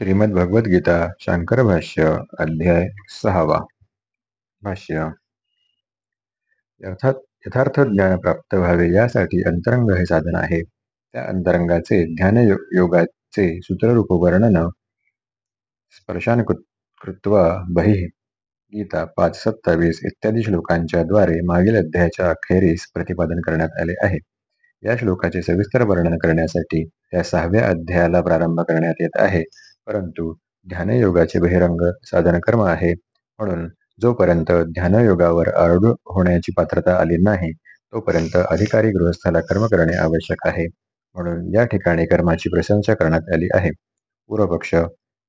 श्रीमद्भगवद्गीता शांकर भाष्य अध्याय सहावा. भाष्य. यथार्थ ज्ञान प्राप्त व्हावे यासाठी अंतरंग हे साधन आहे. त्या अंतरंगाचे ध्यान योगाचे सूत्ररूप वर्णन स्पर्शान कृत्वा बही गीता पाच सत्तावीस इत्यादी श्लोकांच्या द्वारे मागील अध्यायाच्या अखेरीस प्रतिपादन करण्यात आले आहे. या श्लोकाचे सविस्तर वर्णन करण्यासाठी या सहाव्या अध्यायाला प्रारंभ करण्यात येत आहे. परंतु ध्यानयोगाचे बहिरंग साधन कर्म आहे. म्हणून जोपर्यंत ध्यानयोगावर आरूढ होण्याची पात्रता आली नाही तोपर्यंत अधिकारी गृहस्थाला कर्म करणे आवश्यक आहे. म्हणून या ठिकाणी कर्माची प्रशंसा करण्यात आली आहे. पूर्वपक्ष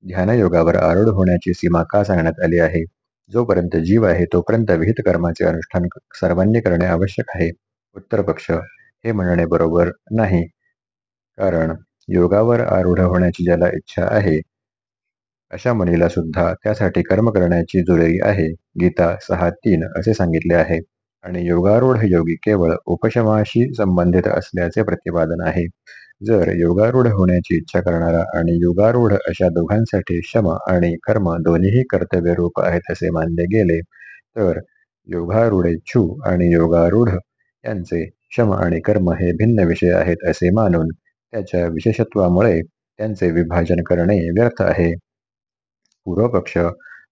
ध्यानयोगावर आरूढ होण्याची सीमा का सांगण्यात आली आहे? जोपर्यंत जीव आहे तोपर्यंत विहित कर्माचे अनुष्ठान सर्वांनी करणे आवश्यक आहे. उत्तर पक्ष हे म्हणणे बरोबर नाही. कारण योगावर आरूढ होण्याची ज्याला इच्छा आहे अशा मनीला सुद्धा त्यासाठी कर्म करण्याची जुरेरी आहे. गीता सहा तीन असे सांगितले आहे. आणि योगारूढ योगी केवळ उपशमाशी संबंधित असल्याचे प्रतिपादन आहे. जर योगारूढ होण्याची इच्छा करणारा आणि योगारूढ अशा दोघांसाठी शम आणि कर्म दोन्हीही कर्तव्य रूप आहेत असे मानले गेले तर योगारूढेच्छू आणि योगारूढ यांचे शम आणि कर्म हे भिन्न विषय आहेत असे मानून त्याच्या विशेषत्वामुळे त्यांचे विभाजन करणे व्यर्थ आहे. पूर्वपक्ष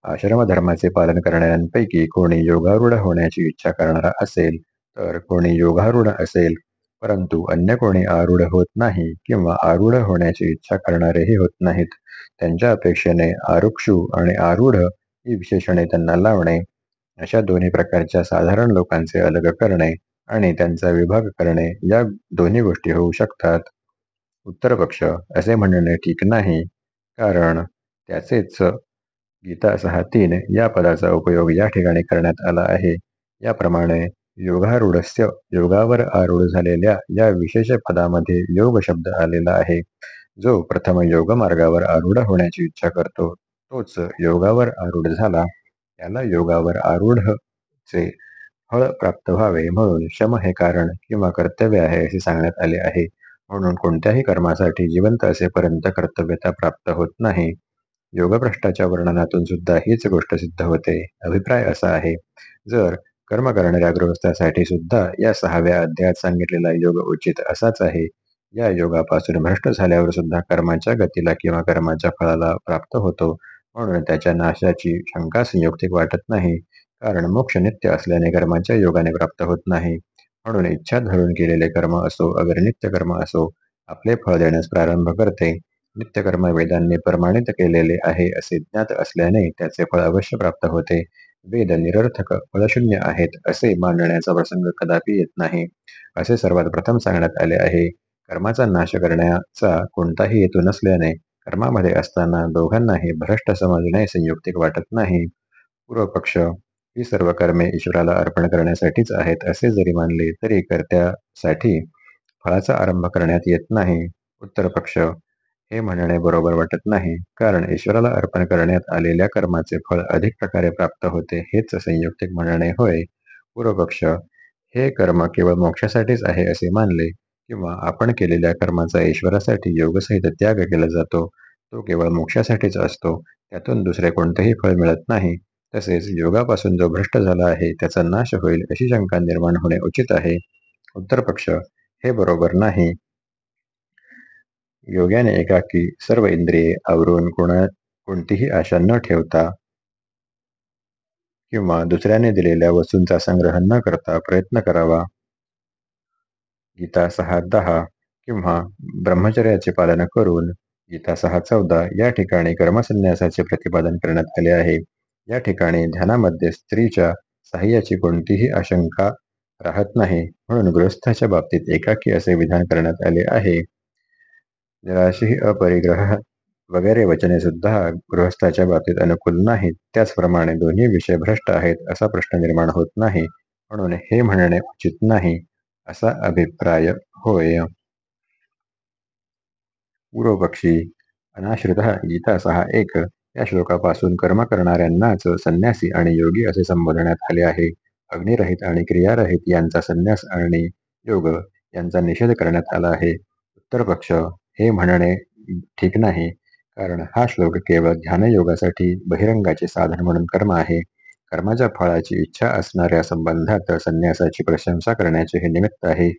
आश्रमधर्माचे पालन करणाऱ्यांपैकी कोणी योगारूढ होण्याची इच्छा करणारा असेल तर कोणी योगारूढ असेल. परंतु अन्य कोणी आरूढ होत नाही किंवा आरूढ होण्याची इच्छा करणारेही होत नाहीत. त्यांच्या अपेक्षेने आरुक्षू आणि आरूढ ही विशेषणे त्यांना लावणे अशा दोन्ही प्रकारच्या साधारण लोकांचे अलग करणे आणि त्यांचा विभाग करणे या दोन्ही गोष्टी होऊ शकतात. उत्तर पक्ष असे म्हणणे ठीक नाही. कारण त्याचेच गीता सहा तीन या पदाचा उपयोग या ठिकाणी करण्यात आला आहे. याप्रमाणे योगारूढस्य योगावर आरूढ झालेल्या या विशेष पदामध्ये योग शब्द आलेला आहे. जो प्रथम योग मार्गावर आरूढ होण्याची इच्छा करतो तोच योगावर आरूढ झाला. त्याला योगावर आरूढचे फळ प्राप्त व्हावे म्हणून शम हे कारण किंवा कर्तव्य आहे असे सांगण्यात आले आहे. म्हणून कोणत्याही कर्मासाठी जिवंत असेपर्यंत कर्तव्यता प्राप्त होत नाही. योगभ्रष्टाच्या वर्णनातून सुद्धा हीच गोष्ट सिद्ध होते. अभिप्राय असा आहे. जर कर्म करणाऱ्या गृहस्थासाठी सुद्धा या सहाव्या अध्यायात सांगितलेला योग उचित असाच आहे या योगापासून भ्रष्ट झाल्यावर सुद्धा कर्माच्या गतीला किंवा कर्माच्या फळाला प्राप्त होतो. म्हणून त्याच्या नाशाची शंका संयुक्तिक वाटत नाही. कारण मोक्ष नित्य असल्याने कर्माच्या योगाने प्राप्त होत नाही. म्हणून इच्छा धरून केलेले कर्म असो अगर नित्य कर्म असो आपले फळ देण्यास प्रारंभ करते. नित्यकर्म वेदांनी प्रमाणित केलेले आहे असे ज्ञात असल्याने त्याचे फळ अवश्य प्राप्त होते. वेद निरर्थक फळशून्य आहेत असे मानण्याचा प्रसंग कदापि येत नाही. असे सर्वात प्रथम सांगण्यात आले आहे कर्माचा नाश करण्याचा कोणताही हेतू नसल्याने कर्मामध्ये असताना दोघांनाही भ्रष्ट समजणे संयुक्तिक वाटत नाही. पूर्वपक्ष ही सर्व कर्मे ईश्वराला अर्पण करण्यासाठीच आहेत असे जरी मानले तरी कर्त्यासाठी फळाचा आरंभ करण्यात येत नाही. उत्तर पक्ष हे म्हणणे बरोबर वाटत नाही कारण ईश्वराला अर्पण करण्यात आलेल्या कर्माचे फळ अधिक प्रकारे प्राप्त होते हेच संयुक्तिक म्हणणे होय. पूर्वपक्ष हे कर्म केवळ मोक्षासाठीच आहे असे मानले किंवा आपण केलेल्या कर्माचा ईश्वरासाठी योगसहित त्याग केला जातो तो केवळ मोक्षासाठीच असतो त्यातून दुसरे कोणतेही फळ मिळत नाही. तसेच योगापासून जो भ्रष्ट झाला आहे त्याचा नाश होईल अशी शंका निर्माण होणे उचित आहे. उत्तर पक्ष हे बरोबर नाही. योग्याने एकाकी सर्व इंद्रिये आवरून कोणा कोणतीही आशा न ठेवता किंवा दुसऱ्याने दिलेल्या वस्तूंचा संग्रह न करता प्रयत्न करावा. गीता सहा दहा किंवा ब्रह्मचर्याचे पालन करून गीता सहा चौदा या ठिकाणी कर्मसन्यासाचे प्रतिपादन करण्यात आले आहे. या ठिकाणी ध्यानामध्ये स्त्रीच्या साह्याची कोणतीही आशंका राहत नाही. म्हणून गृहस्थाच्या बाबतीत एकाकी असे विधान करण्यात आले आहे. निराशी अपरिग्रह वगैरे वचने सुद्धा गृहस्थाच्या बाबतीत अनुकूल नाहीत. त्याचप्रमाणे दोन्ही विषय भ्रष्ट आहेत असा प्रश्न निर्माण होत नाही. म्हणून हे म्हणणे उचित नाही असा अभिप्राय होय. पूर्वपक्षी अनाश्रित गीता सहा एक या श्लोकापासून कर्म करणाऱ्यांनाच संन्यासी आणि योगी असे संबोधण्यात आले आहे. अग्निरहित आणि क्रियारहित यांचा संन्यास आणि योग यांचा निषेध करण्यात आला आहे. उत्तर पक्ष हे म्हणणे ठीक नाही कारण हा श्लोक केवळ ध्यानयोगासाठी बहिरंगाचे साधन म्हणून कर्म आहे. कर्माच्या फळाची इच्छा असणाऱ्या संबंधात संन्यासाची प्रशंसा करण्याचे हे निमित्त आहे.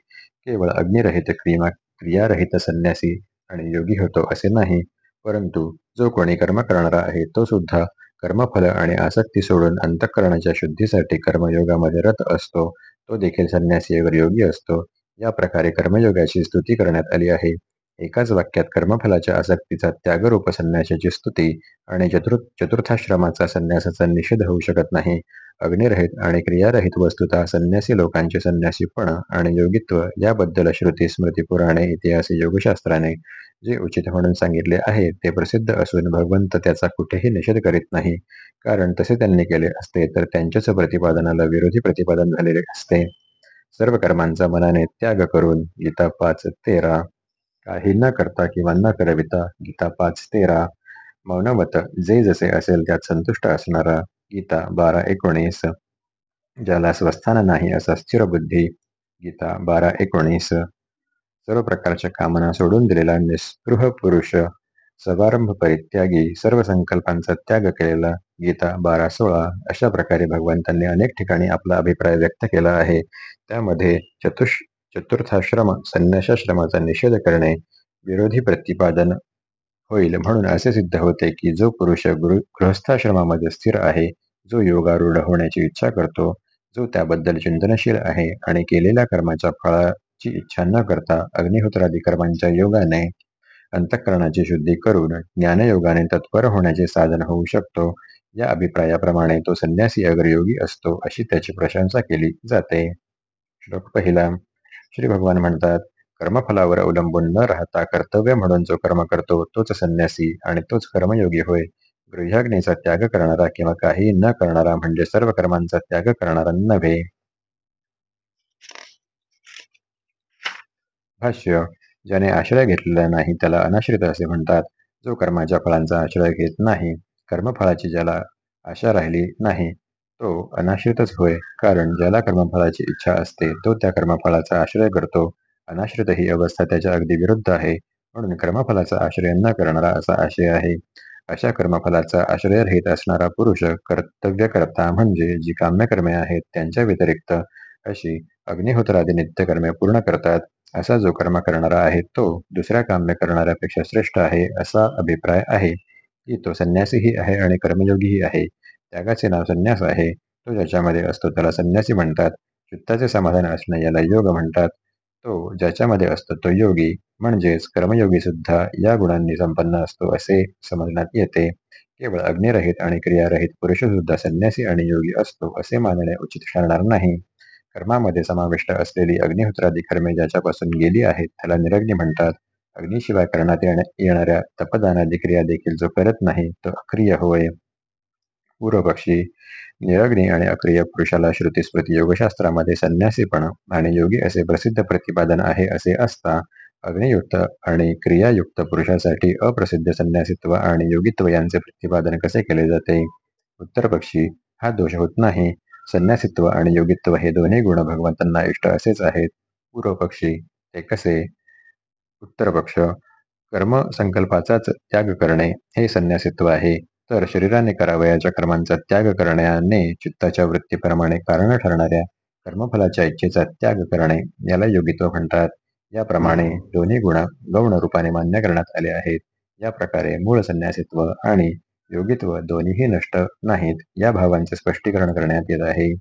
केवळ अग्निरहित क्रिया क्रियारहित संन्यासी आणि योगी होतो असे नाही. परंतु जो कोणी कर्म करणारा आहे तो सुद्धा कर्मफल आणि आसक्ती सोडून अंतःकरणाच्या शुद्धीसाठी कर्मयोगामध्ये रत असतो. तो देखील संन्यासीवर योगी असतो. या प्रकारे कर्मयोगाची स्तुती करण्यात आली आहे. एकाच वाक्यात कर्मफलाच्या आसक्तीचा त्यागरूप संन्यासाची स्तुती आणि चतुर् चतुर्थाश्रमाचा संन्यासाचा निषेध होऊ शकत नाही. अग्निरहित आणि क्रियारहित वस्तुता संन्यासी लोकांचे संन्यासीपण आणि योगित्व याबद्दल श्रुती स्मृती पुराणे इतिहास योगशास्त्राने जे उचित म्हणून सांगितले आहे ते प्रसिद्ध असून भगवंत त्याचा कुठेही निषेध करीत नाही. कारण तसे त्यांनी केले असते तर त्यांच्याच प्रतिपादनाला विरोधी प्रतिपादन झालेले असते. सर्व कर्मांचा मनाने त्याग करून गीता पाच तेरा काही न करता किंवा न करविता गीता पाच तेरा मौनवत जे जसे असेल त्यात संतुष्ट असणारा गीता बारा एकोणीस. ज्याला स्वस्थान नाही असा स्थिर बुद्धी गीता बारा एकोणीस. सर्व प्रकारच्या कामना सोडून दिलेला निस्पृह पुरुष समारंभ परित्यागी सर्व संकल्पांचा त्याग केलेला गीता बारा सोळा अशा प्रकारे भगवंतांनी अनेक ठिकाणी आपला अभिप्राय व्यक्त केला आहे. त्यामध्ये चतुष चतुर्थाश्रम संन्यासाश्रमाचा निषेध करणे विरोधी प्रतिपादन होईल म्हणून असे सिद्ध होते की जो पुरुष गृहस्थाश्रमामध्ये स्थिर आहे जो योगारूढ होण्याची इच्छा करतो जो त्याबद्दल चिंतनशील आहे आणि केलेल्या कर्माच्या फळाची इच्छा न करता अग्निहोत्रादी कर्मांच्या योगाने अंतःकरणाची शुद्धी करून ज्ञानयोगाने तत्पर होण्याचे साधन होऊ शकतो या अभिप्रायाप्रमाणे तो संन्यासी अगर योगी असतो अशी त्याची प्रशंसा केली जाते. श्लोक पहिला श्री भगवान म्हणतात कर्मफलावर अवलंबून न राहता कर्तव्य म्हणून जो कर्म करतो तोच संन्यासी आणि तोच कर्मयोगी होय. गृह्याग्नीचा त्याग करणारा किंवा काही न करणारा म्हणजे सर्व कर्मांचा त्याग करणारा नव्हे. भाष्य ज्याने आश्रय घेतलेला नाही त्याला अनाश्रित असे म्हणतात. जो कर्माच्या फळांचा आश्रय घेत नाही कर्मफळाची ज्याला आशा राहिली नाही तो अनाश्रितच होय. कारण ज्याला कर्मफळाची इच्छा असते तो त्या कर्मफळाचा आश्रय करतो. अनाश्रित ही अवस्था त्याच्या अगदी विरुद्ध आहे. म्हणून कर्मफलाचा आश्रय न करणारा असा आशय आहे. अशा कर्मफलाचा आश्रय रहित असणारा पुरुष कर्तव्य करता म्हणजे जी काम्यकर्मे आहेत त्यांच्या व्यतिरिक्त अशी अग्निहोत्रादी नित्यकर्मे पूर्ण करतात असा जो कर्म करणारा आहे तो दुसऱ्या काम्य करणाऱ्यापेक्षा श्रेष्ठ आहे असा अभिप्राय आहे. की तो संन्यासीही आहे आणि कर्मयोगीही आहे. त्यागाचे नाव संन्यास आहे. तो ज्याच्यामध्ये असतो त्याला संन्यासी म्हणतात. चित्ताचे समाधान असणे याला योग म्हणतात. तो ज्याच्यामध्ये असतो तो योगी म्हणजेच कर्मयोगी सुद्धा या गुणांनी संपन्न असतो असे समजण्यात येते. केवळ अग्निरहित आणि क्रियारहित पुरुष सुद्धा संन्यासी आणि योगी असतो असे मानणे उचित ठरणार नाही. कर्मामध्ये समाविष्ट असलेली अग्निहोत्रादी कर्मे ज्याच्यापासून गेली आहेत त्याला निरग्नी म्हणतात. अग्निशिवाय करण्यात येणाऱ्या तपदानादी क्रिया देखील जो करत नाही तो अक्रिय होय. पूर्वपक्षी निरग्नी आणि अक्रिय पुरुषाला श्रुतीस्मृती योगशास्त्रामध्ये संन्यासीपणा आणि योगी असे प्रसिद्ध प्रतिपादन आहे असे असता अग्नियुक्त आणि क्रियायुक्त पुरुषासाठी अप्रसिद्ध संन्यासित्व आणि योगित्व यांचे प्रतिपादन कसे केले जाते? उत्तर पक्षी हा दोष होत नाही. संन्यासित्व आणि योगित्व हे दोन्ही गुण भगवंतांना इष्ट असेच आहेत. पूर्व पक्षी ते कसे? उत्तर पक्ष कर्म संकल्पाचाच त्याग करणे हे संन्यासित्व आहे. तर शरीराने करावयाच्या कर्मांचा त्याग करण्याने चित्ताच्या वृत्तीप्रमाणे कारण ठरणाऱ्या कर्मफलाच्या इच्छेचा त्याग करणे याला योगित्व म्हणतात. याप्रमाणे दोन्ही गुण गौण रूपाने मान्य करण्यात आले आहेत. या प्रकारे मूळ संन्यासित्व आणि योगित्व दोन्हीही नष्ट नाहीत या भावांचे स्पष्टीकरण करण्यात येत आहे.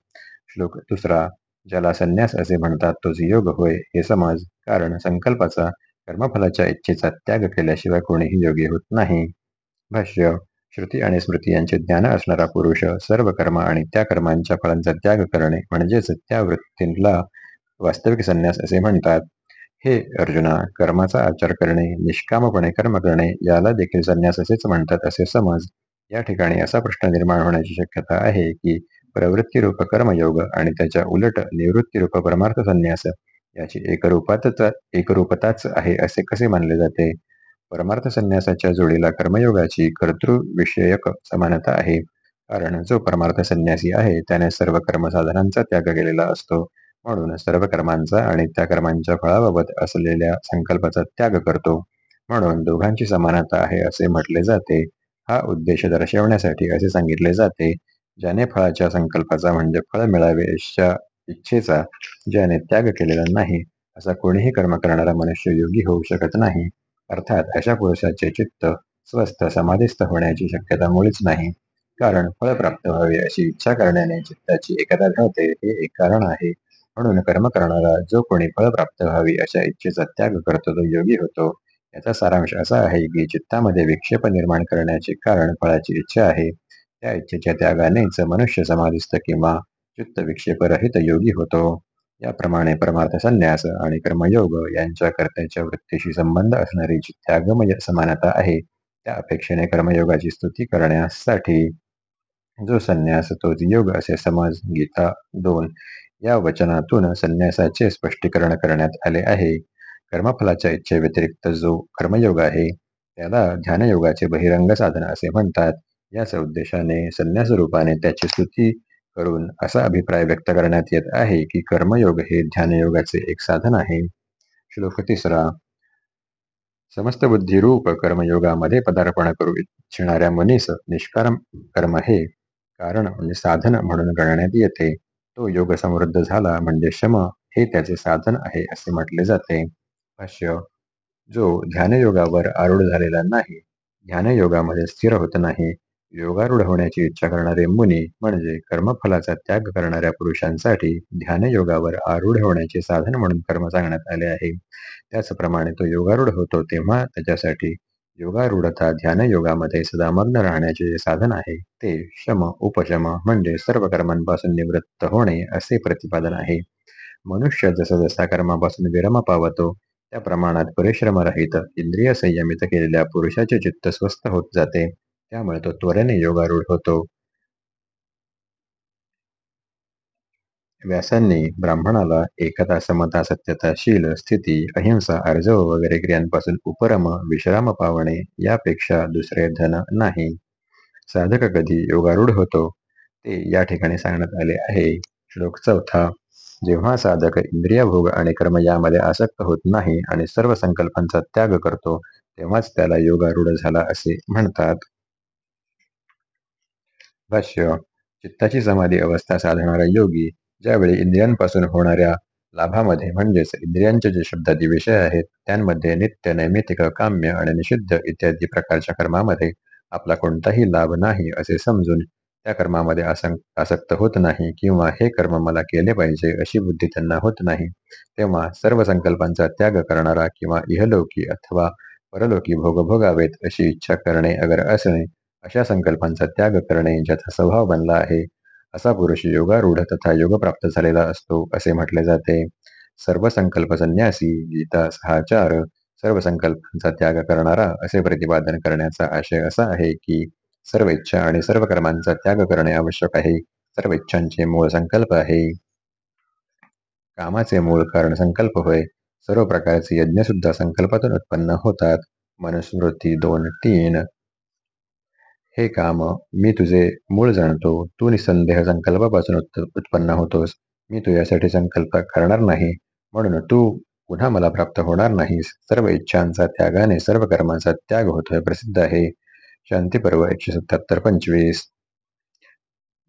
श्लोक दुसरा ज्याला संन्यास असे म्हणतात तोच योग होय हे समज कारण संकल्पाचा कर्मफलाच्या इच्छेचा त्याग केल्याशिवाय कोणीही योगी होत नाही. भाष्य श्रुती आणि स्मृती यांचे ज्ञान असणारा पुरुष सर्व कर्म आणि त्या कर्मांच्या फळांचा त्याग करणे म्हणजेच त्या वृत्तींला वास्तविक संन्यास असे म्हणतात. हे अर्जुना कर्माचा आचार करणे निष्कामपणे कर्म करणे याला देखील संन्यास असेच म्हणतात असे समज. या ठिकाणी असा प्रश्न निर्माण होण्याची शक्यता आहे की प्रवृत्तीरूप कर्मयोग आणि त्याच्या उलट निवृत्तीरूप परमार्थ संन्यास याची एकरूपातच एकरूपताच आहे असे कसे मानले जाते? परमार्थ संन्यासाच्या जोडीला कर्मयोगाची कर्तृविषयक समानता आहे. कारण जो परमार्थ संन्यासी आहे त्याने सर्व कर्मसाधनांचा त्याग केलेला असतो. म्हणून सर्व कर्मांचा आणि त्या कर्मांच्या फळाबाबत असलेल्या संकल्पाचा त्याग करतो. म्हणून दोघांची समानता आहे असे म्हटले जाते. हा उद्देश दर्शवण्यासाठी असे सांगितले जाते ज्याने फळाच्या संकल्पाचा म्हणजे फळ मिळावे इच्छेचा ज्याने त्याग केलेला नाही असा कोणीही कर्म करणारा मनुष्य योगी होऊ शकत नाही. अर्थात अशा पुरुषाचे चित्त स्वस्थ समाधीस्थ होण्याची शक्यता मुळीच नाही. कारण फळ प्राप्त व्हावे अशी इच्छा करण्याने चित्ताची एकता घडते हे एक कारण आहे. म्हणून कर्म करणारा जो कोणी फळ प्राप्त व्हावी अशा इच्छेचा त्याग करतो तो योगी होतो. याचा सारांश असा आहे की चित्तामध्ये विक्षेप निर्माण करण्याचे कारण फळाची इच्छा आहे. त्या इच्छेच्या त्यागानेच मनुष्य समाधिस्थ किंवा चित्त विक्षेपरहित योगी होतो. याप्रमाणे परमार्थ संन्यास आणि कर्मयोग यांच्या कर्त्याच्या वृत्तीशी संबंध असणारी जी त्यागमय म्हणजे समानता आहे त्या अपेक्षेने कर्मयोगाची स्तुती करण्यासाठी जो संन्यास तोच योग असे समज गीता दोन या वचनातून संन्यासाचे स्पष्टीकरण करण्यात आले आहे. कर्मफलाच्या इच्छेव्यतिरिक्त जो कर्मयोग आहे त्याला ध्यानयोगाचे बहिरंग साधन असे म्हणतात. याच उद्देशाने संन्यास रूपाने त्याची स्तुती करून असा अभिप्राय व्यक्त करण्यात येत आहे की कर्मयोग हे ध्यानयोगाचे एक साधन आहे. श्लोक तिसरा. समस्त बुद्धिरूप कर्मयोगामध्ये पदार्पण करू इच्छिणाऱ्या मनीस निष्काम कर्म हे कारण म्हणजे साधन म्हणून गणण्यात येते. तो योग समृद्ध झाला म्हणजे शम हे त्याचे साधन आहे असे म्हटले जाते. भाष्य. जो ध्यानयोगावर आरूढ झालेला नाही ध्यानयोगामध्ये स्थिर होत नाही योगारूढ होण्याची इच्छा करणारे मुनी म्हणजे कर्मफलाचा त्याग करणाऱ्या पुरुषांसाठी ध्यानयोगावर आरूढ होण्याचे साधन म्हणून कर्म सांगण्यात आले आहे. त्याचप्रमाणे तो योगारूढ होतो तेव्हा त्याच्यासाठी योगारूढता ध्यान योगामध्ये सदामग्न राहण्याचे जे साधन आहे ते शम उपशम म्हणजे सर्व कर्मांपासून निवृत्त होणे असे प्रतिपादन आहे. मनुष्य जसा जसा कर्मापासून विरम पावतो त्या प्रमाणात परिश्रमरहित इंद्रिय संयमित केलेल्या पुरुषाचे चित्त स्वस्थ होत जाते. त्यामुळे तो त्वरेने योगारूढ होतो व्यासांनी ब्राह्मणाला एकता समता सत्यता शील स्थिती अहिंसा अर्जव वगैरे क्रियांपासून उपरम विश्राम पावणे यापेक्षा दुसरे धन नाही साधक कधी योगारूढ होतो ते या ठिकाणी सांगण्यात आले आहे श्लोक चौथा जेव्हा साधक इंद्रियभोग आणि कर्म यामध्ये आसक्त होत नाही आणि सर्व संकल्पांचा त्याग करतो तेव्हाच त्याला योगारूढ झाला असे म्हणतात भाष्य चित्ताची समाधी अवस्था साधणारा योगी ज्यावेळी इंद्रियांपासून होणाऱ्या लाभामध्ये म्हणजेच इंद्रियांचे जे शब्दादी विषय आहेत त्यांमध्ये नित्य नैमितिक काम्य आणि निषिद्ध इत्यादी प्रकारच्या कर्मामध्ये आपला कोणताही लाभ नाही असे समजून त्या कर्मामध्ये आसक्त होत नाही किंवा हे कर्म मला केले पाहिजे अशी बुद्धी त्यांना होत नाही तेव्हा सर्व संकल्पांचा त्याग करणारा किंवा इहलोकी अथवा परलोकी भोग भोगावेत अशी इच्छा करणे अगर असणे अशा संकल्पांचा त्याग करणे ज्याचा स्वभाव बनला आहे असा पुरुष योगारूढ तथा योग प्राप्त झालेला असतो असे म्हटले जाते. सर्व संकल्प संन्यासी गीता सहा चार सर्व संकल्पांचा त्याग करणारा असे प्रतिपादन करण्याचा आशय असा आहे की सर्व इच्छा आणि सर्व कर्मांचा त्याग करणे आवश्यक आहे. सर्व इच्छांचे मूळ संकल्प आहे. कामाचे मूळ कारण संकल्प होय. सर्व प्रकारचे यज्ञ सुद्धा संकल्पातून उत्पन्न होतात. मनुस्मृती दोन तीन हे काम मी तुझे मूळ जाणतो. तू निसंदेह संकल्पापासून उत्पन्न होतोस. मी तुझ्यासाठी संकल्प करणार नाही. म्हणून तू पुन्हा मला प्राप्त होणार नाहीस. सर्व इच्छांचा त्यागाने सर्व कर्मांचा त्याग होतोय. प्रसिद्ध आहे. शांती पर्व एकशे सत्याहत्तर पंचवीस.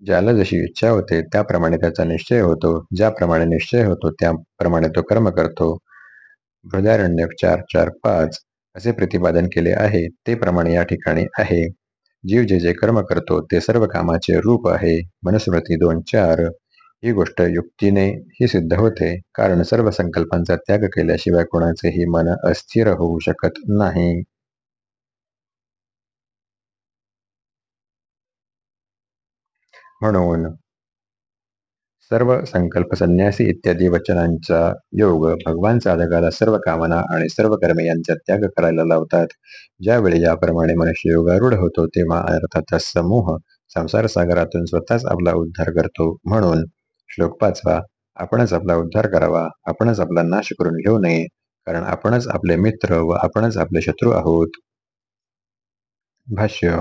ज्याला जशी इच्छा होते त्याप्रमाणे त्याचा निश्चय होतो. ज्याप्रमाणे निश्चय होतो त्याप्रमाणे तो कर्म करतो. हृदयारण्य चार चार पाच असे प्रतिपादन केले आहे. ते प्रमाणे या ठिकाणी आहे. जीव जे जे कर्म करतो ते सर्व कामाचे रूप आहे. मनुस्मृती दोन चार. ही गोष्ट युक्तीने ही सिद्ध होते. कारण सर्व संकल्पांचा त्याग केल्याशिवाय कोणाचेही मन अस्थिर होऊ शकत नाही. म्हणून सर्व संकल्प संन्यासी इत्यादी वचनांचा योग भगवान साधकाला सर्व कामना आणि सर्व कर्मे यांचा त्याग करायला लावतात. ज्यावेळी याप्रमाणे मनुष्य योगारूढ होतो तेव्हा अर्थाचा समूह संसार सागरातून स्वतःच आपला उद्धार करतो. म्हणून श्लोक पाचवा आपणच आपला उद्धार करावा. आपणच आपला नाश करून घेऊ नये कारण आपणच आपले मित्र व आपणच आपले शत्रू आहोत. भाष्य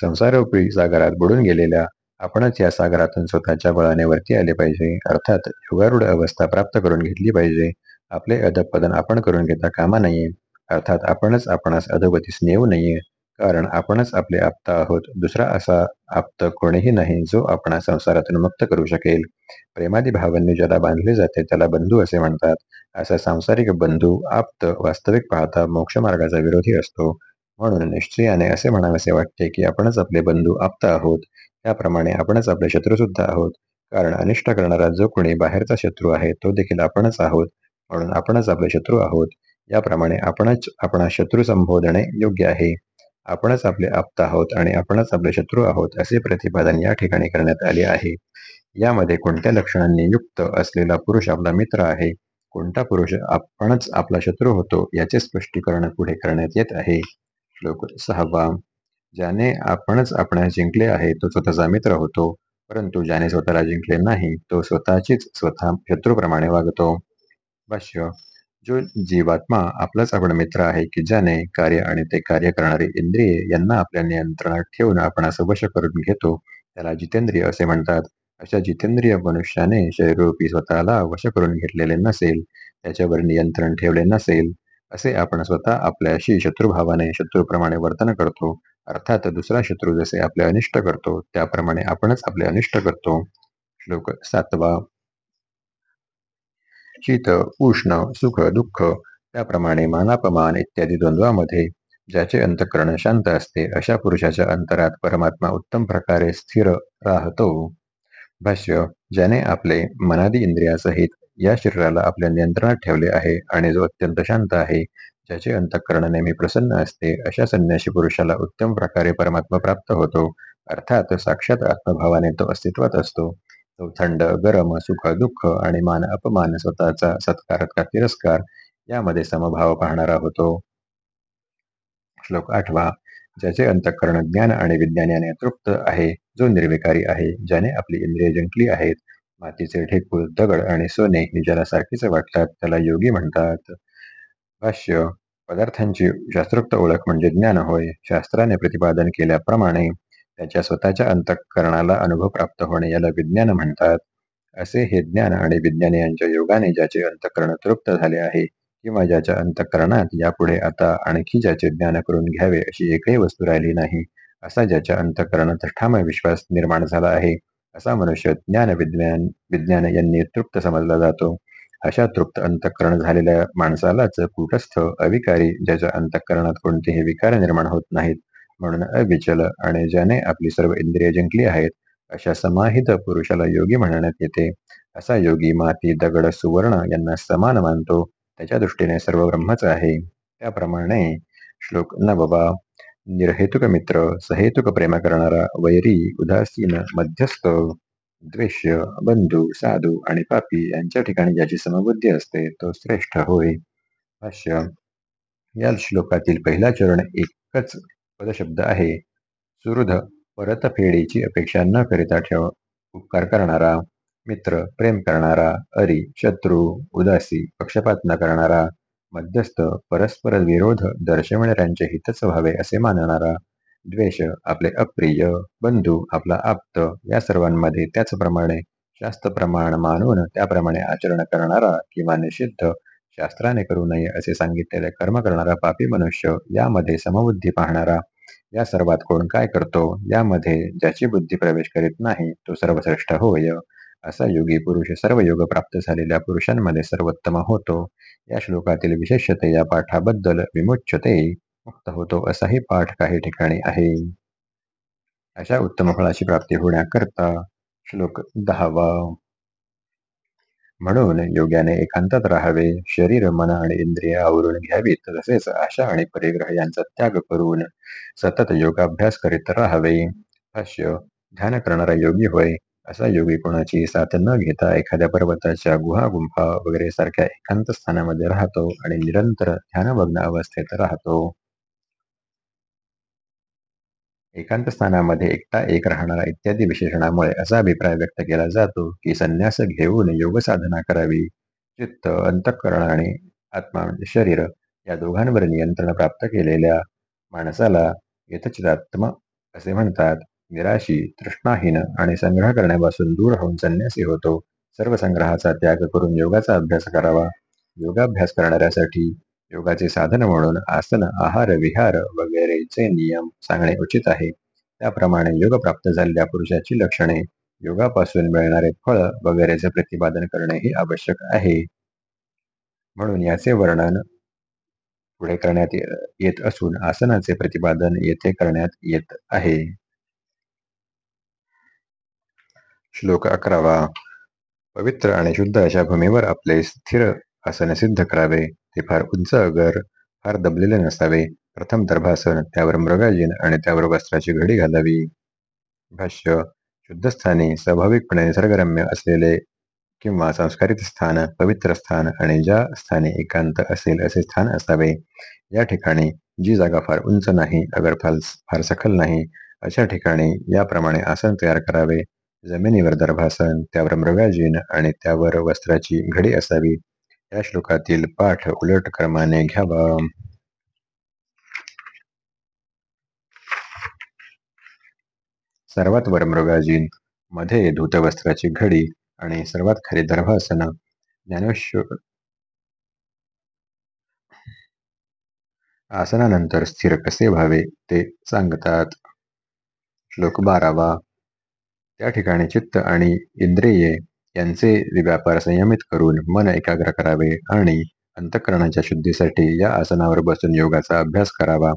संसारोपी सागरात बुडून गेलेल्या आपणच या सागरातून स्वतःच्या बळाने वरती आले पाहिजे. अर्थात युगारूढ अवस्था प्राप्त करून घेतली पाहिजे. आपले अधपदन आपण करून घेता कामा नये. अर्थात आपणच आपणास अधोगतीस नेऊ नये. कारण आपणच आपले आप्त आहोत. दुसरा असा आप्त कोणीही नाही जो आपण संसारातून मुक्त करू शकेल. प्रेमादी भावांनी ज्याला बांधले जाते त्याला बंधू असे म्हणतात. असा सांसारिक बंधू आप्त वास्तविक पाहता मोक्ष मार्गाचा विरोधी असतो. म्हणून निश्चयाने असे म्हणावेसे वाटते की आपणच आपले बंधू आप्त आहोत. त्याप्रमाणे आपणच आपले शत्रू सुद्धा आहोत. कारण अनिष्ट करणारा जो कोणी बाहेरचा शत्रू आहे तो देखील आपणच आहोत. म्हणून आपणच आपले शत्रू आहोत. याप्रमाणे आपणच आपणा शत्रू संबोधणे योग्य आहे. आपणच आपले आप्त आहोत आणि आपणच आपले शत्रू आहोत असे प्रतिपादन या ठिकाणी करण्यात आले आहे. यामध्ये कोणत्या लक्षणांनी युक्त असलेला पुरुष आपला मित्र आहे? कोणता पुरुष आपणच आपला शत्रू होतो? याचे स्पष्टीकरण पुढे करण्यात येत आहे. श्लोक सहावा. ज्याने आपणच आपणास जिंकले आहे तो स्वतःचा मित्र होतो परंतु ज्याने स्वतःला जिंकले नाही तो स्वतःचीच स्वतः शत्रूप्रमाणे वागतो. भाष्य जो जीवात्मा आपलाच आपण मित्र आहे की ज्याने कार्य आणि ते कार्य करणारे इंद्रिये यांना आपल्या नियंत्रणात ठेवून आपणास वश करून घेतो त्याला जितेंद्रिय असे म्हणतात. अशा जितेंद्रिय मनुष्याने शरीरूपी स्वतःला वश करून घेतलेले नसेल त्याच्यावर नियंत्रण ठेवले नसेल असे आपण स्वतः आपल्याशी शत्रुभावाने शत्रूप्रमाणे वर्तन करतो. अर्थात दुसरा शत्रू जसे आपले अनिष्ट करतो त्याप्रमाणे आपणच आपले अनिष्ट करतो. श्लोक सातवा. शीत उष्ण सुख दुःख त्याप्रमाणे मानापमान इत्यादी द्वंद्वामध्ये ज्याचे अंतकरण शांत असते अशा पुरुषाच्या अंतरात परमात्मा उत्तम प्रकारे स्थिर राहतो. भाष्य ज्याने आपले मनादी इंद्रियासहित या शरीराला आपल्या नियंत्रणात ठेवले आहे आणि जो अत्यंत शांत आहे ज्याचे अंतःकरण नेहमी प्रसन्न असते अशा संन्याशी पुरुषाला उत्तम प्रकारे परमात्मा प्राप्त होतो. अर्थात साक्षात आत्मभावाने तो अस्तित्वात असतो. तो थंड गरम सुख दुःख आणि मान अपमान स्वतःचा सत्कार का तिरस्कार यामध्ये समभाव पाहणारा होतो. श्लोक आठवा. ज्याचे अंतःकरण ज्ञान आणि विज्ञानाने तृप्त आहे जो निर्विकारी आहे ज्याने आपली इंद्रिय जिंकली आहेत मातीचे ढेकूळ दगड आणि सोने ही ज्याला सारखीच वाटतात त्याला योगी म्हणतात. भाष्य पदार्थांची शास्त्रोक्त ओळख म्हणजे ज्ञान होय. शास्त्राने प्रतिपादन केल्याप्रमाणे त्याच्या स्वतःच्या अंतःकरणाला अनुभव प्राप्त होणे याला विज्ञान म्हणतात. असे हे ज्ञान आणि विज्ञान यांच्या योगाने ज्याचे अंतःकरण तृप्त झाले आहे किंवा ज्याच्या अंतःकरणात यापुढे आता आणखी ज्याचे ज्ञान करून घ्यावे अशी एकही वस्तू राहिली नाही असा ज्याच्या अंतःकरणात ठाम विश्वास निर्माण झाला आहे असा मनुष्य ज्ञान विज्ञान विज्ञान यांनी तृप्त समजला जातो. अशा तृप्त अंतःकरण झालेल्या माणसालाच कूटस्थ अविकारी ज्याच्या अंतःकरणात कोणतेही विकार निर्माण होत नाहीत म्हणून अविचल आणि ज्याने आपली सर्व इंद्रिय जिंकली आहेत अशा समाहित पुरुषाला योगी म्हणण्यात येते. असा योगी माती दगड सुवर्ण यांना समान मानतो. त्याच्या दृष्टीने सर्व ब्रह्मच आहे. त्याप्रमाणे श्लोक न बाबा निर्हेतुक मित्र सहेतुक प्रेम करणारा वैरी उदासीन मध्यस्थ. द्वेष्य बंधू साधू आणि पापी यांच्या ठिकाणी ज्याची समबुद्धी असते तो श्रेष्ठ होय. भाष्य या श्लोकातील पहिला चरण एकच पदशब्द आहे. सुहृद परतफेडीची अपेक्षा न करिता ठेव. उपकार करणारा मित्र प्रेम करणारा अरी शत्रू उदासी पक्षपात न करणारा मध्यस्थ परस्पर विरोध दर्शविणाऱ्यांचे हितच व्हावे असे मानणारा द्वेष आपले अप्रिय बंधू आपला आप्त या सर्वांमध्ये त्याचप्रमाणे शास्त्र प्रमाण मानून त्याप्रमाणे आचरण करणारा किंवा निषिद्ध शास्त्राने करू नये असे सांगितलेले कर्म करणारा पापी मनुष्य यामध्ये समबुद्धी पाहणारा. या सर्वात कोण काय करतो? यामध्ये ज्याची बुद्धी प्रवेश करीत नाही तो सर्वश्रेष्ठ होय असा योगी पुरुष सर्व योग प्राप्त झालेल्या पुरुषांमध्ये सर्वोत्तम होतो. या श्लोकातील विशेषते या पाठाबद्दल विमोच्यते. मुक्त होतो असाही पाठ काही ठिकाणी आहे. अशा उत्तम फळाची प्राप्ती होण्याकरता श्लोक दहावा. म्हणून योग्याने एकांतात राहावे शरीर मन आणि इंद्रिय आवरून घ्यावीत तसेच आशा आणि परिग्रह यांचा त्याग करून सतत योगाभ्यास करीत राहावे. भाष्य ध्यान करणारा योगी होय असा योगी कोणाची साथ न घेता एखाद्या पर्वताच्या गुहा गुंफा वगैरे सारख्या एकांत स्थानामध्ये राहतो आणि निरंतर ध्यानभग्न अवस्थेत राहतो. एकांत स्थानामध्ये एकटा एक राहणारा इत्यादी विशेषणामुळे असा अभिप्राय व्यक्त केला जातो की संन्यास घेऊन योग साधना करावी. चित्त अंतःकरण आणि आत्मा म्हणजे शरीर या दोघांवर नियंत्रण प्राप्त केलेल्या माणसाला यथचितात्म असे म्हणतात निराशी तृष्णाहीन आणि संग्रह करण्यापासून दूर होऊन संन्यासी होतो. सर्व संग्रहाचा त्याग करून योगाचा अभ्यास करावा. योगाभ्यास करणाऱ्यासाठी योगाचे साधन म्हणून आसन आहार विहार वगैरेचे नियम सांगणे उचित आहे. त्याप्रमाणे योग प्राप्त झालेल्या पुरुषाची लक्षणे योगापासून मिळणारे फळ वगैरेचे प्रतिपादन करणेही आवश्यक आहे. म्हणून याचे वर्णन पुढे करण्यात येत असून आसनाचे प्रतिपादन येथे करण्यात येत आहे. श्लोक अकरावा. पवित्र आणि शुद्ध अशा भूमीवर आपले स्थिर आसन सिद्ध करावे. ते फार उंच अगर फार दबलेले नसावे प्रथम दर्भासन त्यावर मृगाजीन आणि त्यावर वस्त्राची घडी घालावी. भाष्य शुद्ध स्थानी स्वाभाविकपणे निसर्गरम्य असलेले किंवा संस्कारित स्थान पवित्र स्थान आणि ज्या स्थानी एकांत असेल असे स्थान असावे. या ठिकाणी जी जागा फार उंच नाही अगर फार फार सखल नाही अशा ठिकाणी याप्रमाणे आसन तयार करावे. जमिनीवर दर्भासन त्यावर मृगाजीन आणि त्यावर वस्त्राची घडी असावी. या श्लोकातील पाठ उलट क्रमाने घ्यावा. सर्वात वर मृगाजी मध्ये धूतवस्त्राची घडी आणि सर्वात खरी दर्भासन ज्ञानेश्वर आसनानंतर स्थिर कसे व्हावे ते सांगतात. श्लोक बारावा. त्या ठिकाणी चित्त आणि इंद्रिये यांचे व्यापार संयमित करून मन एकाग्र करावे आणि अंतकरणाच्या शुद्धीसाठी या आसनावर बसून योगाचा अभ्यास करावा.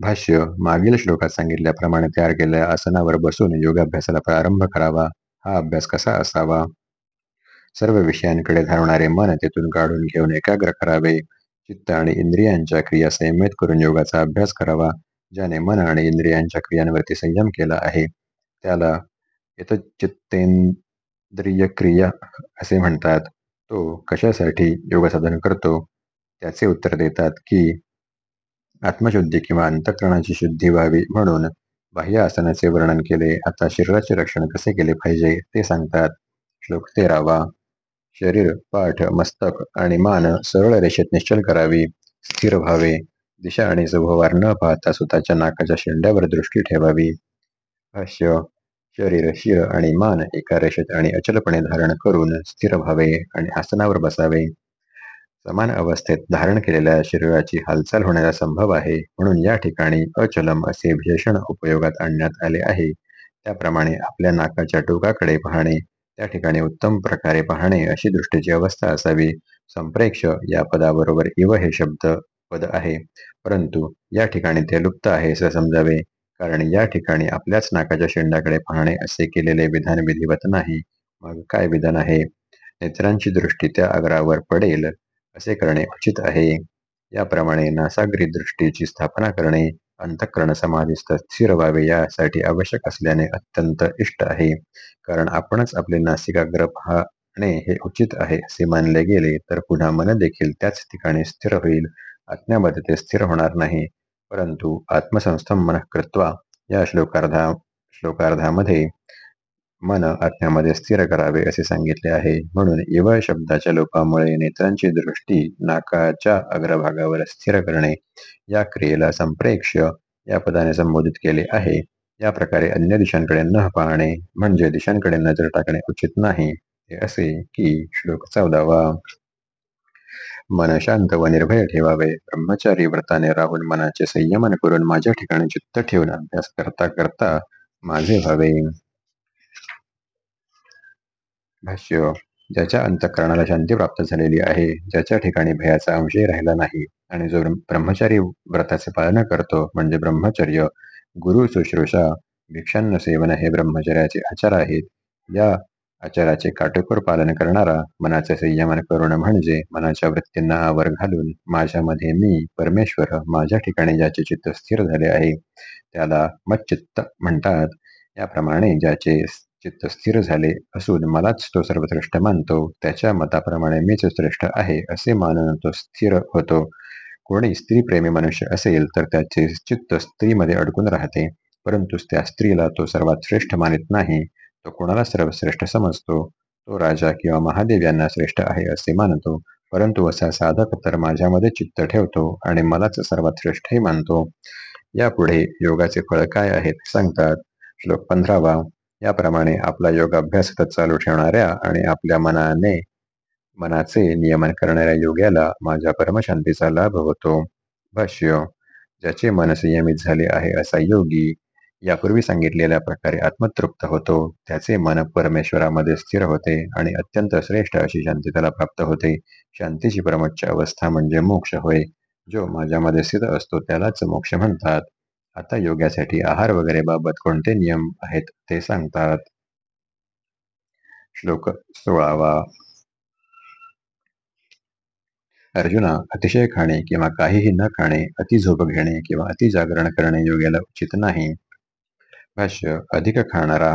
भाष्य मागील श्लोकात सांगितल्याप्रमाणे तयार केलेल्या आसनावर बसून योगाभ्यासाला प्रारंभ करावा. हा अभ्यास कसा असावा? सर्व विषयांकडे धारणारे मन तेथून काढून घेऊन एकाग्र करावे. चित्त आणि इंद्रियांच्या क्रिया संयमित करून योगाचा अभ्यास करावा ज्याने मन आणि इंद्रियांच्या क्रियांवरती संयम केला आहे. त्याला चित्तेन क्रिया असे म्हणतात. तो कशासाठी योगसाधन करतो? त्याचे उत्तर देतात की आत्मशुद्धी किंवा अंतकरणाची शुद्धी व्हावी म्हणून बाह्य आसनाचे वर्णन केले. आता शरीराचे रक्षण कसे केले पाहिजे ते सांगतात. श्लोक तेरावा. शरीर पाठ मस्तक आणि मान सरळ रेषेत निश्चल करावी. स्थिर व्हावे. दिशा आणि स्वभावार न पाहता स्वतःच्या नाकाच्या शेंड्यावर दृष्टी ठेवावी. भाष्य. शरीर शिर आणि मान एका रेषेत आणि अचलपणे धारण करून स्थिर व्हावे आणि आसनावर बसावे. समान अवस्थेत धारण केलेल्या शरीराची हालचाल होण्याचा संभव आहे म्हणून या ठिकाणी अचलम असे विशेषण उपयोगात आणण्यात आले आहे. त्याप्रमाणे आपल्या नाकाच्या टोकाकडे पाहणे त्या ठिकाणी उत्तम प्रकारे पाहणे अशी दृष्टीची अवस्था असावी. संप्रेक्ष या पदाबरोबर इव हे शब्द पद आहे परंतु या ठिकाणी ते लुप्त आहे असे समजावे. कारण या ठिकाणी आपल्याच नाकाच्या शेंडाकडे पाहणे असे केलेले विधान विधिवत नाही. मग काय विधान आहे? नेत्रांची दृष्टी त्या आग्रावर पडेल असे करणे उचित आहे. याप्रमाणे नासाग्री दृष्टीची स्थापना करणे अंतःकरण समाधीस्थ स्थिर व्हावे यासाठी आवश्यक असल्याने अत्यंत इष्ट आहे. कारण आपणच आपले नासिकाग्र पाहणे हे उचित आहे असे मानले गेले तर पुन्हा मन देखील त्याच ठिकाणी स्थिर होईल. आज्ञाबद्ध ते स्थिर होणार नाही. परंतु आत्मसंस्थम मन कृत्वा या श्लोकार्धा श्लोकार्धामध्ये मन आत्म्यामध्ये स्थिर करावे असे सांगितले आहे. म्हणून इव शब्दाच्या लोपामुळे नेत्रांची दृष्टी नाकाच्या अग्रभागावर स्थिर करणे या क्रियेला संप्रेक्ष या पदाने संबोधित केले आहे. या प्रकारे अन्य दिशांकडे न पाहणे म्हणजे दिशांकडे नजर टाकणे उचित नाही. हे असे की श्लोक चौदावा. मन शांत व निर्भय ठेवावे. ब्रह्मचारी व्रताने राहून मनाचे संयमन करून माझ्या ठिकाणी चित्त ठेवून अभ्यास करता करता माझे व्हावे. भाष्य ज्याच्या अंतकरणाला शांती प्राप्त झालेली आहे ज्याच्या ठिकाणी भयाचा अंशही राहिला नाही आणि जो ब्रह्मचारी व्रताचे पालन करतो म्हणजे ब्रह्मचर्य गुरु शुश्रूषा भिक्षान्न सेवन हे ब्रह्मचर्याचे आचार आहेत. या आचाराचे काटेकोर पालन करणारा मनाचे संयमन करून म्हणजे मनाच्या वृत्तींना आवर घालून माझ्यामध्ये मी परमेश्वर माझ्या ठिकाणी ज्याचे चित्त स्थिर झाले आहे त्याला मच्चित्त म्हणतात. याप्रमाणे ज्याचे चित्त स्थिर झाले असून मलाच तो सर्वश्रेष्ठ मानतो त्याच्या मताप्रमाणे मीच श्रेष्ठ आहे असे मानून तो स्थिर होतो. कोणी स्त्रीप्रेमी मनुष्य असेल तर त्याचे चित्त स्त्रीमध्ये अडकून राहते परंतु त्या स्त्रीला तो सर्वात श्रेष्ठ मानित नाही. तो कोणाला सर्वश्रेष्ठ समजतो? तो राजा किंवा महादेव यांना श्रेष्ठ आहे असे मानतो. परंतु असा साधक तर माझ्यामध्ये चित्त ठेवतो आणि मलाच सर्वात श्रेष्ठही मानतो. यापुढे योगाचे फळ काय आहेत सांगतात. श्लोक पंधरावा. याप्रमाणे आपला योग अभ्यास चालू ठेवणाऱ्या आणि आपल्या मनाने मनाचे नियमन करणाऱ्या योग्याला माझ्या परमशांतीचा लाभ होतो. भाष्य. ज्याचे मन संयमित झाले आहे असा योगी यापूर्वी सांगितलेल्या प्रकारे आत्मतृप्त होतो त्याचे मन परमेश्वरामध्ये स्थिर होते आणि अत्यंत श्रेष्ठ अशी शांती त्याला प्राप्त होते. शांतीची परमोच्च अवस्था म्हणजे मोक्ष होय. जो माझ्यामध्ये स्थित असतो त्यालाच मोक्ष म्हणतात. आता योग्यासाठी आहार वगैरे बाबत कोणते नियम आहेत ते सांगतात. श्लोक सोळावा. अर्जुना अतिशय खाणे किंवा काहीही न खाणे अति झोप घेणे किंवा अति जागरण करणे योग्याला उचित नाही. भाष्य अधिक खाणारा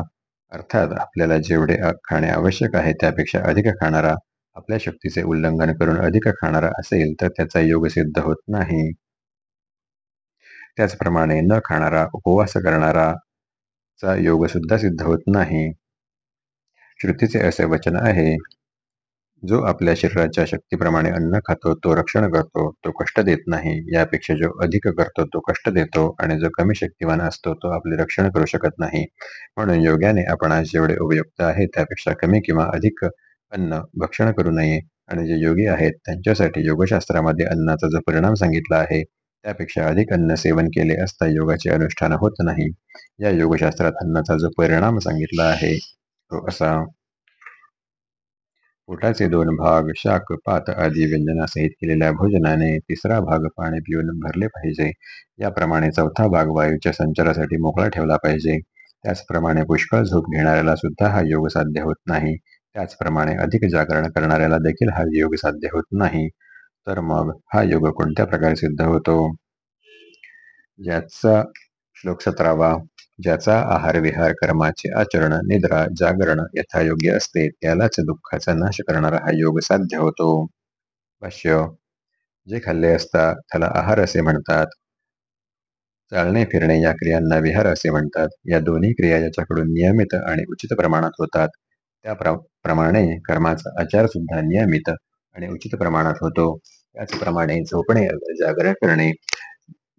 अर्थात आपल्याला जेवढे खाणे आवश्यक आहे त्यापेक्षा अधिक खाणारा आपल्या शक्तीचे उल्लंघन करून अधिक खाणारा असेल तर त्याचा योग सिद्ध होत नाही. त्याचप्रमाणे न खाणारा उपवास करणारा चा योग सुद्धा सिद्ध होत नाही. श्रुतीचे असे वचन आहे जो आपल्या शरीराच्या शक्तीप्रमाणे अन्न खातो तो रक्षण करतो तो कष्ट देत नाही यापेक्षा जो अधिक करतो तो कष्ट देतो आणि जो कमी शक्तिवान असतो तो आपले रक्षण करू शकत नाही. म्हणून योग्याने आपण जेवढे उपयुक्त आहे त्यापेक्षा कमी किंवा अधिक अन्न भक्षण करू नये. आणि जे योगी आहेत त्यांच्यासाठी योगशास्त्रामध्ये अन्नाचा जो परिणाम सांगितला आहे त्यापेक्षा अधिक अन्न सेवन केले असता योगाचे अनुष्ठान होत नाही. या योगशास्त्रात अन्नाचा जो परिणाम सांगितला आहे तो असा पोटाचे दोन भाग शाक पात आदी व्यंजनासहित केलेल्या भोजनाने तिसरा भाग पाणी पिऊन भरले पाहिजे. याप्रमाणे चौथा भाग वायूच्या संचारासाठी मोकळा ठेवला पाहिजे. त्याचप्रमाणे पुष्कळ झोप घेणाऱ्याला सुद्धा हा योग साध्य होत नाही. त्याचप्रमाणे अधिक जागरण करणाऱ्याला देखील हा योग साध्य होत नाही. तर मग हा योग कोणत्या प्रकारे सिद्ध होतो? ज्याचा श्लोक सतरावा. ज्याचा आहार विहार कर्माचे आचरण निद्रा जागरण यथायोग्य असते त्यालाच दुःखाचा नाश करणारा हा योग साध्य होतो. भाष्य जे खाल्ले असता त्याला आहार असे म्हणतात. चालणे फिरणे या क्रियांना विहार असे म्हणतात. या दोन्ही क्रिया याच्याकडून नियमित आणि उचित प्रमाणात होतात त्या प्रमाणे कर्माचा आचार सुद्धा नियमित आणि उचित प्रमाणात होतो. त्याचप्रमाणे झोपणे जागरण करणे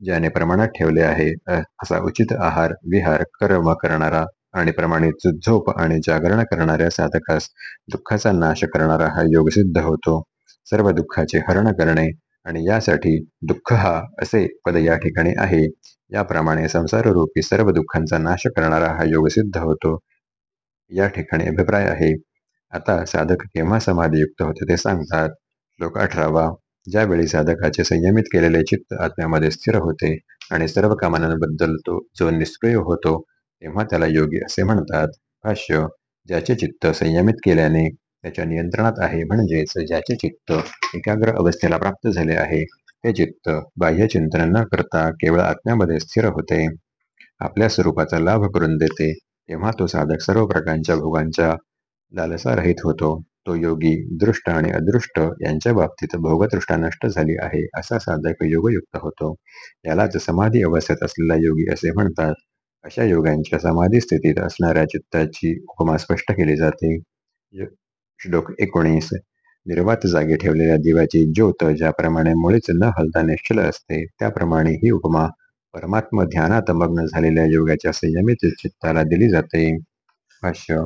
ज्याने प्रमाणात ठेवले आहे असा उचित आहार विहार कर्म करणारा आणि प्रमाणित झोप आणि जागरण करणाऱ्या साधकास दुःखाचा नाश करणारा हा योग सिद्ध होतो. सर्व दुःखाचे हरण करणे आणि यासाठी दुःख हा असे पद या ठिकाणी आहे. याप्रमाणे संसार रूपी सर्व दुःखांचा नाश करणारा हा योग सिद्ध होतो. या ठिकाणी अभिप्राय आहे. आता साधक केव्हा समाधीयुक्त होते ते सांगतात. लोक अठरावा. ज्यावेळी साधकाचे संयमित केलेले चित्त आत्म्यामध्ये स्थिर होते आणि सर्व कामनांबद्दल तो जो निष्क्रिय होतो तेव्हा त्याला योगी असे म्हणतात भाष्य ज्याचे चित्त संयमित केल्याने त्याच्या नियंत्रणात आहे म्हणजेच ज्याचे चित्त एकाग्र अवस्थेला प्राप्त झाले आहे ते चित्त बाह्य चिंतन न करता केवळ आत्म्यामध्ये स्थिर होते. आपल्या स्वरूपाचा लाभ करून देते तेव्हा तो साधक सर्व प्रकारच्या भोगांच्या लालसा रहित होतो. तो योगी दृष्ट आणि अदृष्ट यांच्या बाबतीत भोगदृष्टा नष्ट झाली आहे असा साधक योगयुक्त होतो. यालाच समाधी अवस्थेत असलेला योगी असे म्हणतात. अशा योगांच्या समाधी स्थितीत असणाऱ्या चित्ताची उपमा स्पष्ट केली जाते. श्लोक एकोणीस. निर्वात जागी ठेवलेल्या दिव्याची ज्योत ज्याप्रमाणे मुळीच न हलता निश्चल असते त्याप्रमाणे ही उपमा परमात्म ध्यानात मग्न झालेल्या योगाच्या संयमित चित्ताला दिली जाते. भाष्य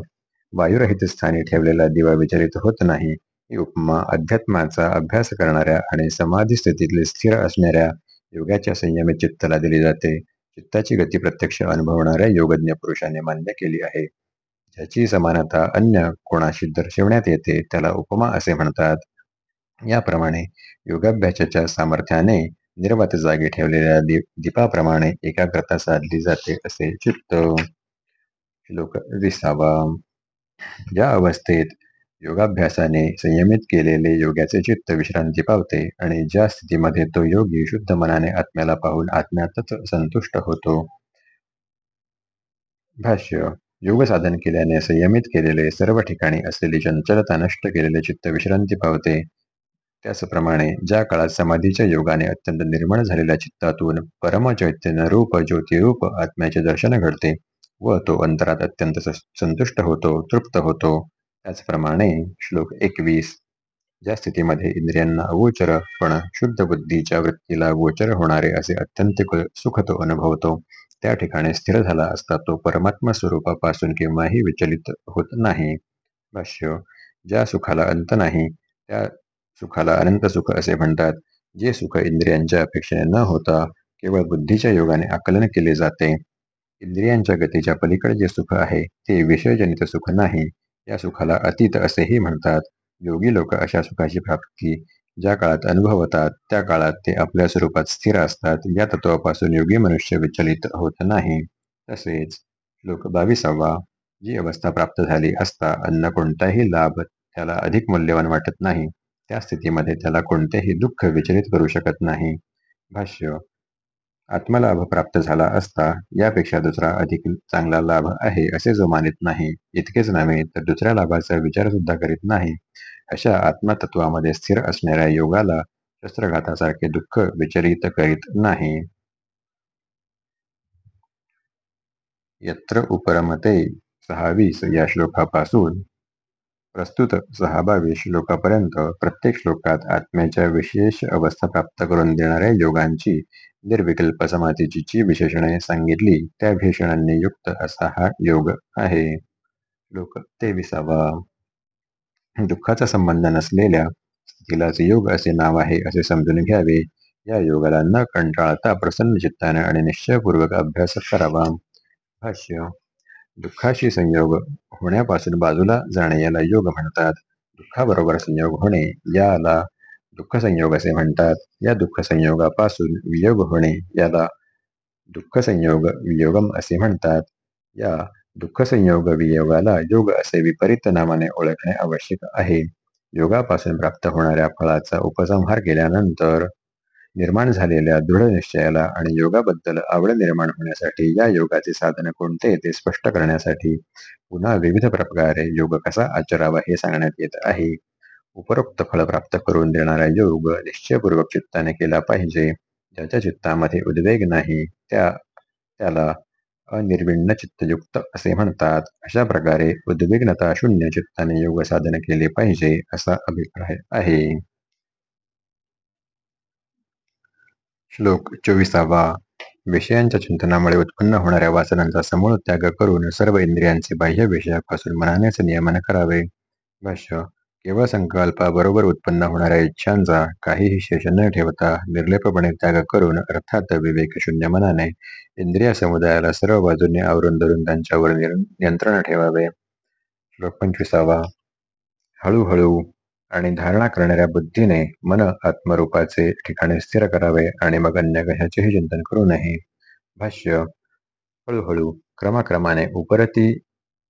वायुरहित स्थानी ठेवलेला दिवा विचलित होत नाही. ही उपमा अध्यात्माचा अभ्यास करणाऱ्या आणि समाधी स्थितीतले स्थिर असणाऱ्या योगाच्या संयमित चित्ताला दिली जाते. चित्ताची गती प्रत्यक्ष अनुभवणाऱ्या योगज्ञ पुरुषाने मान्य केली आहे. ज्याची समानता अन्य कोणाशी दर्शवण्यात येते त्याला उपमा असे म्हणतात. याप्रमाणे योगाभ्यासाच्या सामर्थ्याने निर्वात जागी ठेवलेल्या दीप दीपाप्रमाणे एकाग्रता साधली जाते असे चित्त श्लोक विसावा या अवस्थेत योगाभ्यासाने संयमित केलेले योगाचे चित्त विश्रांती पावते आणि ज्या स्थितीमध्ये तो योगी शुद्ध मनाने आत्म्याला पाहून आत्म्यातच संतुष्ट होतो. भाष्य योग साधन केल्याने संयमित केलेले सर्व ठिकाणी असलेली चंचलता नष्ट केलेले चित्त विश्रांती पावते. त्याचप्रमाणे ज्या काळात समाधीच्या योगाने अत्यंत निर्मळ झालेल्या चित्तातून परमचैतन्य रूप ज्योतिरूप आत्म्याचे दर्शन घडते व तो अंतरात अत्यंत संतुष्ट होतो तृप्त होतो. त्याचप्रमाणे श्लोक एकवीस ज्या स्थितीमध्ये इंद्रियांना अगोचर पण शुद्ध बुद्धीच्या वृत्तीला गोचर होणारे असे अत्यंत सुख तो अनुभवतो. त्या ठिकाणी स्थिर झाला असता तो परमात्मा स्वरूपापासून केव्हाही विचलित होत नाही. भाष्य ज्या सुखाला अंत नाही त्या सुखाला अनंत सुख असे म्हणतात. जे सुख इंद्रियांच्या अपेक्षेने न होता केवळ बुद्धीच्या योगाने आकलन केले जाते. इंद्रियांच्या गतीच्या पलीकडे जे सुख आहे ते विषयजनित सुख नाही. या सुखाला अतीत असेही म्हणतात. योगी लोक अशा सुखाची प्राप्ती ज्या काळात अनुभवतात त्या काळात ते आपल्या स्वरूपात स्थिर असतात. या तत्वापासून योगी मनुष्य विचलित होत नाही. तसेच लोक बावीसावा जी अवस्था प्राप्त झाली असता अन्न कोणताही लाभ त्याला अधिक मूल्यवान वाटत नाही. त्या स्थितीमध्ये त्याला कोणतेही दुःख विचलित करू शकत नाही. भाष्य आत्मलाभ प्राप्त झाला असता यापेक्षा दुसरा अधिक चांगला लाभ आहे असे जो मानित नाही इतकेच नव्हे तर दुसऱ्या लाभाचा विचार सुद्धा करीत नाही. अशा आत्मतत्वामध्ये स्थिर असणाऱ्या योगाला शस्त्रघातासारखे दुःख विचलित करीत नाही. यत्र उपरमते सहावीस या श्लोकापासून प्रस्तुत सहाबावी श्लोकापर्यंत प्रत्येक श्लोकात आत्म्याच्या विशेष अवस्था प्राप्त करून देणाऱ्या योगांची निर्विकल्प समाधीची जी विशेषणे सांगितली त्या विशेषणांनी युक्त असा हा योग आहे. श्लोक तेविसावा. दुःखाचा संबंध नसलेल्या स्थितीलाच योग असे नाव आहे असे समजून घ्यावे. या योगाला न कंटाळता प्रसन्न चित्ताने आणि निश्चयपूर्वक अभ्यास करावा. भाष्य. दुःखाशी संयोग होण्यापासून बाजूला जाणे याला योग म्हणतात. दुःखाबरोबर संयोग होणे याला दुःख संयोग असे म्हणतात. या दुःख संयोगापासून वियोग होणे याला दुःख संयोग वियोगम असे म्हणतात. या दुःख संयोग वियोगाला योग असे विपरीत नामाने ओळखणे आवश्यक आहे. योगापासून प्राप्त होणाऱ्या फळाचा उपसंहार केल्यानंतर निर्माण झालेल्या दृढ निश्चयाला आणि योगाबद्दल आवड निर्माण होण्यासाठी या योगाचे साधन कोणते ते स्पष्ट करण्यासाठी पुन्हा विविध प्रकारे योग कसा आचरावा हे सांगण्यात येत आहे. उपरोक्त फळ प्राप्त करून देणारा योग निश्चयपूर्वक चित्ताने केला पाहिजे. ज्याच्या चित्तामध्ये उद्वेग नाही त्या त्याला अनिर्विण्ण चित्तयुक्त असे म्हणतात. अशा प्रकारे उद्विग्नता शून्य चित्ताने योग साधन केले पाहिजे असा अभिप्राय आहे. श्लोक चोवीसावा. विषयांच्या चिंतनामुळे उत्पन्न होणाऱ्या वासनांचा समूळ त्याग करून सर्व इंद्रियांचे बाह्य विषयापासून मनानेच नियमन करावे. भाष्य केवळ संकल्पाबरोबर उत्पन्न होणाऱ्या इच्छांचा काहीही शेष न ठेवता निर्लेपपणे त्याग करून अर्थात विवेक शून्य मनाने इंद्रिय समुदायाला सर्व बाजूंनी आवरून धरून त्यांच्यावर नियंत्रण ठेवावे. श्लोक पंचवीसावा. हळूहळू आणि धारणा करणाऱ्या बुद्धीने मन आत्मरूपाचे ठिकाणी स्थिर करावे आणि मग अन्य कशाचेही चिंतन करू नये भाष्य हळूहळू क्रमाक्रमाने उपरती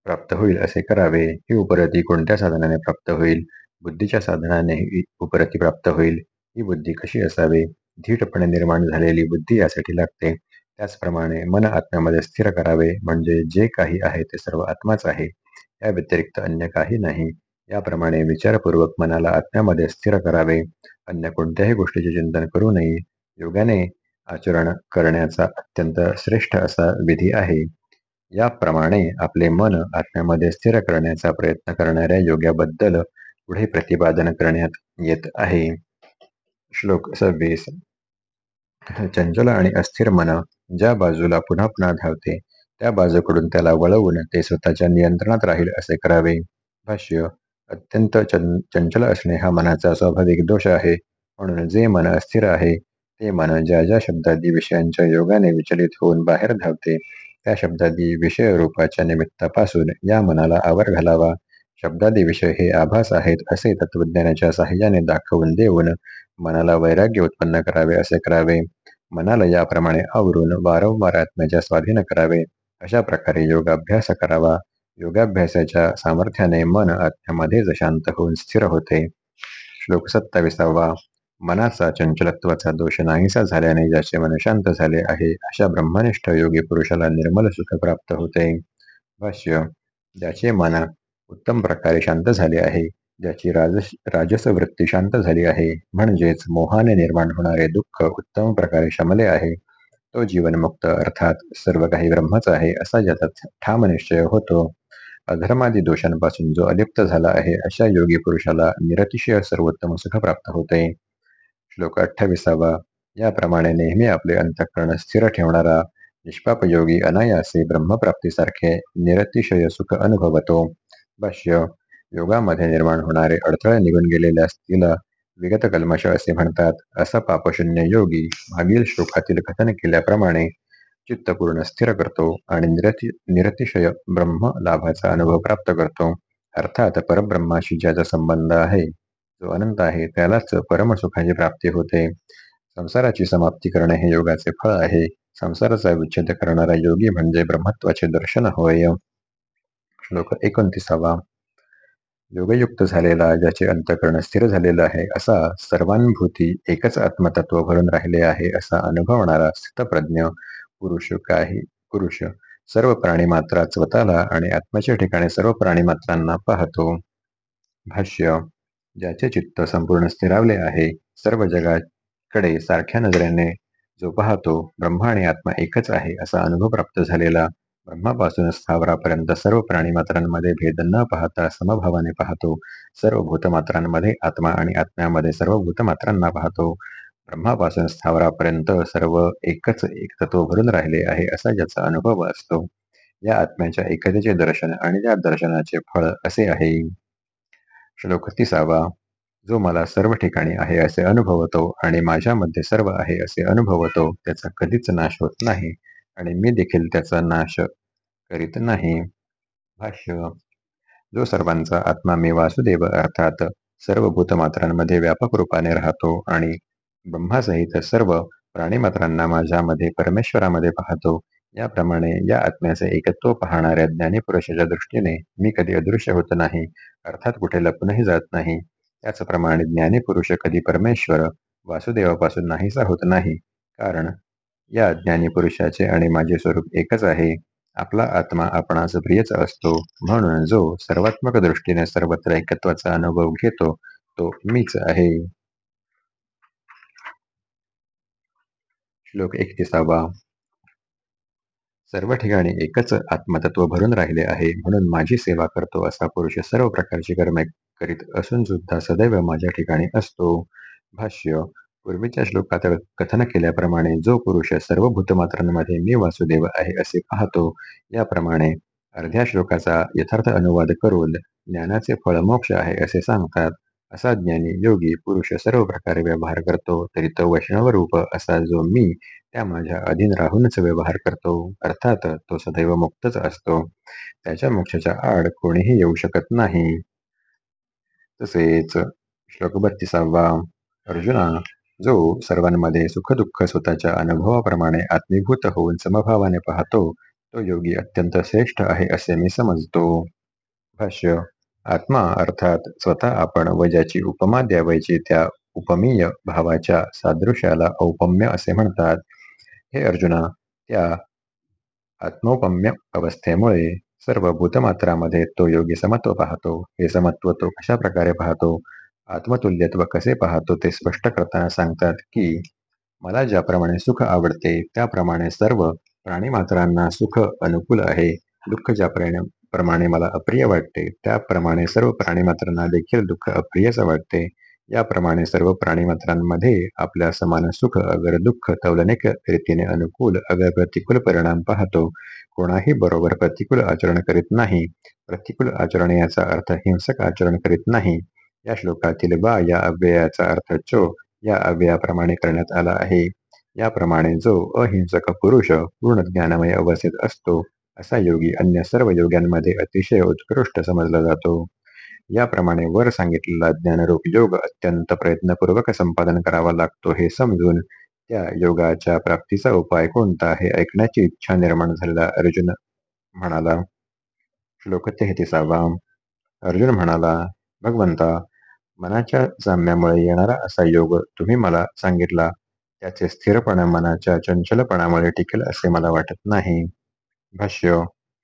प्राप्त होईल असे करावे ही उपरती कोणत्या साधनाने प्राप्त होईल? बुद्धीच्या साधनाने ही उपरती प्राप्त होईल. ही बुद्धी कशी असावी? धीटपणे निर्माण झालेली बुद्धी यासाठी लागते. त्याचप्रमाणे मन आत्म्यामध्ये स्थिर करावे म्हणजे जे काही आहे ते सर्व आत्माच आहे. या व्यतिरिक्त अन्य काही नाही. याप्रमाणे विचारपूर्वक मनाला आत्म्यामध्ये स्थिर करावे. अन्य कोणत्याही गोष्टीचे चिंतन करू नये. योगाने आचरण करण्याचा अत्यंत श्रेष्ठ असा विधी आहे. याप्रमाणे आपले मन आत्म्यामध्ये स्थिर करण्याचा प्रयत्न करणाऱ्या योग्याबद्दल पुढे प्रतिपादन करण्यात येत आहे. श्लोक सव्वीस. चंचल आणि अस्थिर मन ज्या बाजूला पुन्हा पुन्हा धावते त्या बाजूकडून त्याला वळवून ते स्वतःच्या नियंत्रणात राहील असे करावे. भाष्य अत्यंत चंचल असणे हा मनाचा स्वाभाविक दोष आहे. म्हणून जे मन अस्थिर आहे ते मन ज्या ज्या शब्दादी विषयांच्या योगाने विचलित होऊन बाहेर धावते त्या शब्दादी विषय रूपाच्या निमित्तापासून या मनाला आवर घालावा. शब्दादी विषय हे आभास आहेत असे तत्वज्ञानाच्या साह्याने दाखवून देऊन मनाला वैराग्य उत्पन्न करावे असे करावे. मनाला याप्रमाणे आवरून वारंवार आत्म्याच्या स्वाधीन करावे. अशा प्रकारे योगाभ्यास करावा. योगाभ्यासाच्या सामर्थ्याने मन आत्म्यामध्येच शांत होऊन स्थिर होते. श्लोक सत्ताविसावा. मनाचा चंचलत्वाचा दोष नाहीसा झाल्याने ज्याचे मन शांत झाले आहे अशा ब्रह्मनिष्ठ योगी पुरुषाला निर्मल सुख प्राप्त होते. भाष्य ज्याचे मन उत्तम प्रकारे शांत झाले आहे ज्याची राजस राजस वृत्ती शांत झाली आहे म्हणजेच मोहाने निर्माण होणारे दुःख उत्तम प्रकारे शमले आहे. तो जीवनमुक्त अर्थात सर्व काही ब्रह्मच आहे असा ज्याचा ठाम निश्चय होतो. अधर्मादी दोषांपासून जो अलिप्त झाला आहे अशा योगी पुरुषाला निरतिशय सर्वोत्तम सुख प्राप्त होते. श्लोक अठ्ठावीसावा. याप्रमाणे नेहमी आपले अंतःकरण स्थिर ठेवणारा निष्पाप योगी अनायासे ब्रह्मप्राप्तीसारखे निरतिशय सुख अनुभवतो. भाष्य योगामध्ये निर्माण होणारे अडथळे निघून गेलेल्या तिला विगत कल्मश असे म्हणतात असा पापशून्य योगी मागील श्लोकातील कथन केल्याप्रमाणे चित्त पूर्ण स्थिर करतो आणि निरतिशय ब्रह्म लाभाचा अनुभव प्राप्त करतो. अर्थात परब्रह्माशी ज्याचा संबंध आहे जो अनंत आहे त्यालाच परमसुखाची प्राप्ती होते. संसाराची समाप्ती करणे हे योगाचे फळ आहे. संसाराचा विच्छेद करणारा योगी म्हणजे ब्रह्मत्वाचे दर्शन होय. श्लोक एकोणतीसावा. योगयुक्त झालेला ज्याचे अंतकरण स्थिर झालेलं आहे असा सर्वानुभूती एकच आत्मतत्व भरून राहिले आहे असा अनुभवणारा स्थितप्रज्ञ पुरुष काही पुरुष सर्व प्राणी मात्रा स्वतःला आणि आत्म्याच्या ठिकाणी सर्व प्राणी मात्रांना पाहतो. भाष्य ज्याचे चित्त संपूर्ण स्थिरावले आहे सर्व जगाकडे सारख्या नजरेने जो पाहतो ब्रह्मा आणि आत्मा एकच आहे असा अनुभव प्राप्त झालेला ब्रह्मापासून स्थावरापर्यंत सर्व प्राणी मात्रांमध्ये भेद न पाहता समभावाने पाहतो सर्व भूतमात्रांमध्ये आत्मा आणि आत्म्यामध्ये सर्व भूतमात्रांना पाहतो ब्रह्मापासून स्थावरापर्यंत सर्व एकच एक तत्व भरून राहिले आहे असा ज्याचा अनुभव असतो. या आत्म्याच्या एकतेचे दर्शन आणि या दर्शनाचे फळ असे आहे. श्लोक तिसावा. जो मला सर्व ठिकाणी आहे असे अनुभवतो आणि माझ्यामध्ये सर्व आहे असे अनुभवतो त्याचा कधीच नाश होत नाही आणि मी देखील त्याचा नाश करीत नाही. भाष्य. जो सर्वांचा आत्मा मी वासुदेव अर्थात सर्व भूतमात्रांमध्ये व्यापक रूपाने राहतो आणि ब्रह्मासहित सर्व प्राणीमात्रांना माझ्यामध्ये परमेश्वरामध्ये पाहतो याप्रमाणे या आत्म्याचे एकत्व पाहणाऱ्या ज्ञानीपुरुषाच्या दृष्टीने मी कधी अदृश्य होत नाही अर्थात कुठे लपूनही जात नाही. त्याचप्रमाणे ज्ञानीपुरुष कधी परमेश्वर वासुदेवापासून नाहीसा होत नाही. कारण या ज्ञानी पुरुषाचे आणि माझे स्वरूप एकच आहे. आपला आत्मा आपणास प्रियच असतो. म्हणून जो सर्वात्मक दृष्टीने सर्वत्र एकत्वाचा अनुभव घेतो तो मीच आहे. श्लोक एकतीसावा. सर्व ठिकाणी एकच आत्मतत्व भरून राहिले आहे. म्हणून माझी सेवा करतो असा पुरुष सर्व प्रकारची कर्मे करीत असून सुद्धा सदैव माझ्या ठिकाणी असतो. भाष्य पूर्वीच्या श्लोकात कथन केल्याप्रमाणे जो पुरुष सर्व भूतमात्रांमध्ये मी वासुदेव आहे असे पाहतो याप्रमाणे अर्ध्या श्लोकाचा यथार्थ अनुवाद करून ज्ञानाचे फळ मोक्ष आहे असे सांगतात. असा ज्ञानी योगी पुरुष सर्व प्रकारे व्यवहार करतो तरी तो वैष्णव रूप असा जो मी त्या माझ्या अधीन राहूनच व्यवहार करतो. अर्थात तो सदैव मुक्तच असतो. त्याच्या मोक्षाच्या आड कोणीही येऊ शकत नाही. तसेच श्लोक बत्तीसावा. अर्जुना जो सर्वांमध्ये सुख-दुःख स्वतःच्या अनुभवाप्रमाणे आत्मीभूत होऊन समभावाने पाहतो तो योगी अत्यंत श्रेष्ठ आहे असे मी समजतो. भाष्य आत्मा अर्थात स्वतः आपण व ज्याची उपमा द्यावायची त्या उपमीय भावाच्या सादृश्याला औपम्य असे म्हणतात. हे अर्जुना त्या आत्मोपम्य अवस्थेमुळे सर्व भूतमात्रामध्ये तो योगी समत्व पाहतो. हे समत्व तो कशा प्रकारे पाहतो? आत्मतुल्यत्व कसे पाहतो ते स्पष्ट करताना सांगतात की मला ज्याप्रमाणे सुख आवडते त्याप्रमाणे सर्व प्राणीमात्रांना सुख अनुकूल आहे. दुःख ज्याप्रमाणे प्रमाणे मला अप्रिय वाटते. त्याप्रमाणे सर्व प्राणीमात्रांना देखील दुःख अप्रियच वाटते. याप्रमाणे सर्व प्राणीमात्रांमध्ये आपल्या समान सुख अगर दुःख तौलनिक रीतीने अनुकूल अगर प्रतिकूल परिणाम पाहतो. कोणाही बरोबर प्रतिकूल आचरण करीत नाही. प्रतिकूल आचरण याचा अर्थ हिंसक आचरण करीत नाही. या श्लोकातील बा या अव्ययाचा अर्थ चो या अव्ययाप्रमाणे करण्यात आला आहे. याप्रमाणे जो अहिंसक पुरुष पूर्ण ज्ञानमय अवस्थेत असतो असा योगी अन्य सर्व योग्यांमध्ये अतिशय उत्कृष्ट समजला जातो. याप्रमाणे वर सांगितलेला ज्ञानरूप योग अत्यंत प्रयत्नपूर्वक संपादन करावा लागतो हे समजून त्या योगाच्या प्राप्तीचा उपाय कोणता हे ऐकण्याची इच्छा निर्माण झालेला अर्जुन म्हणाला. श्लोक तेहतीसावा. अर्जुन म्हणाला भगवंता मनाच्या जाम्यामुळे येणारा असा योग तुम्ही मला सांगितला. त्याचे स्थिरपणा मनाच्या चंचलपणामुळे टिकेल असे मला वाटत नाही. भाष्य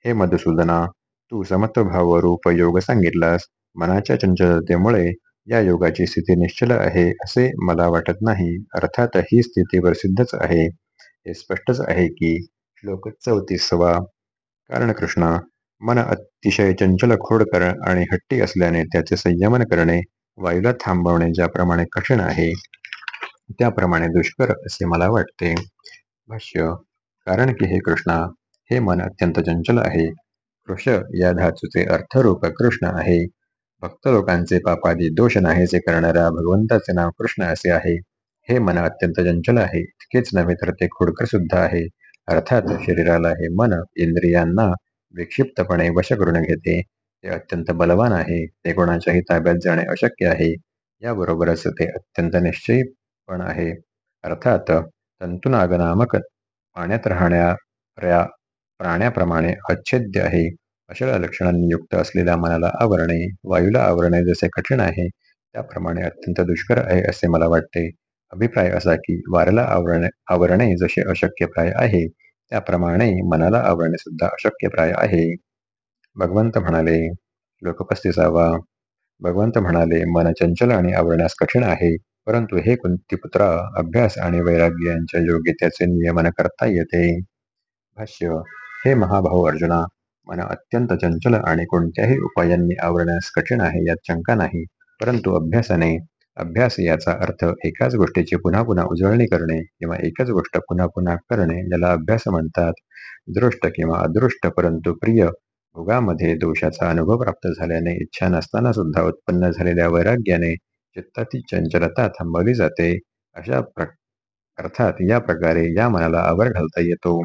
हे मधुसूदना तू समत्वभाव रूप योग सांगितलास. मनाच्या चंचलतेमुळे या योगाची स्थिती निश्चल आहे असे मला वाटत नाही. अर्थात ही स्थिती प्रसिद्धच आहे. हे स्पष्टच आहे की श्लोक चौतीसवा कारण कृष्ण मन अतिशय चंचल खोडकर आणि हट्टी असल्याने त्याचे संयमन करणे वायूला थांबवणे ज्याप्रमाणे कठीण आहे त्याप्रमाणे दुष्कर असे मला वाटते. भाष्य कारण की हे कृष्णा हे मन अत्यंत चंचल आहे. कृष या धातूचे अर्थरूप कृष्ण आहे. भक्त लोकांचे पापादी दोष नाहीसे करणाऱ्या भगवंताचे नाव कृष्ण असे आहे. हे मन अत्यंत चंचल आहे. इतकेच नव्हे तर ते खोडकर सुद्धा आहे. अर्थात शरीराला हे मन इंद्रियांना विक्षिप्तपणे वश करून घेते. ते अत्यंत बलवान आहे. ते कोणाच्याही ताब्यात जाणे अशक्य आहे. याबरोबरच ते अत्यंत निश्चयी पण आहे. अर्थात तंतुनाग नामक पाण्यात राहणाऱ्या प्राण्याप्रमाणे अच्छेद्य आहे. अशा लक्षणांनी युक्त असलेल्या मनाला आवरणे वायूला आवरणे जसे कठीण आहे त्याप्रमाणे अत्यंत दुष्कर आहे असे मला वाटते. अभिप्राय असा की वाऱ्याला आवरणे आवरणे जसे अशक्यप्राय आहे त्याप्रमाणे मनाला आवरणे सुद्धा अशक्यप्राय आहे. भगवंत म्हणाले श्लोक पस्तीसावा. भगवंत म्हणाले मन चंचल आणि आवरण्यास कठीण आहे परंतु हे कुंतीपुत्रा अभ्यास आणि वैराग्य यांच्या योग्यतेचे नियमन करता येते. भाष्य हे महाभाऊ अर्जुना मन अत्यंत चंचल आणि कोणत्याही उपायांनी आवरण्यास कठीण आहे यात शंका नाही. परंतु अभ्यासाने अभ्यास याचा अर्थ एकाच गोष्टीची पुन्हा पुन्हा उजळणी करणे किंवा एकच गोष्ट पुन्हा पुन्हा करणे याला अभ्यास म्हणतात. दृष्ट किंवा अदृष्ट परंतु प्रिय भोगामध्ये दोषाचा अनुभव प्राप्त झाल्याने इच्छा नसताना सुद्धा उत्पन्न झालेल्या वैराग्याने चित्ताची चंचलता थांबवली जाते. अशा प्र अर्थात या प्रकारे या मनाला आवर घालता येतो.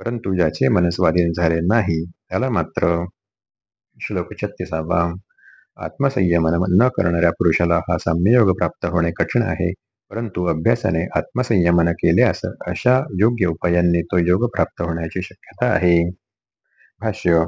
परंतु ज्याचे मन स्वाधीन झाले नाही त्याला मात्र श्लोक छत्तीसावा. आत्मसंयमन न करणाऱ्या पुरुषाला हा साम्ययोग प्राप्त होणे कठीण आहे परंतु अभ्यासाने आत्मसंयमन केल्यास अशा योग्य उपायांनी तो योग प्राप्त होण्याची शक्यता आहे. भाष्य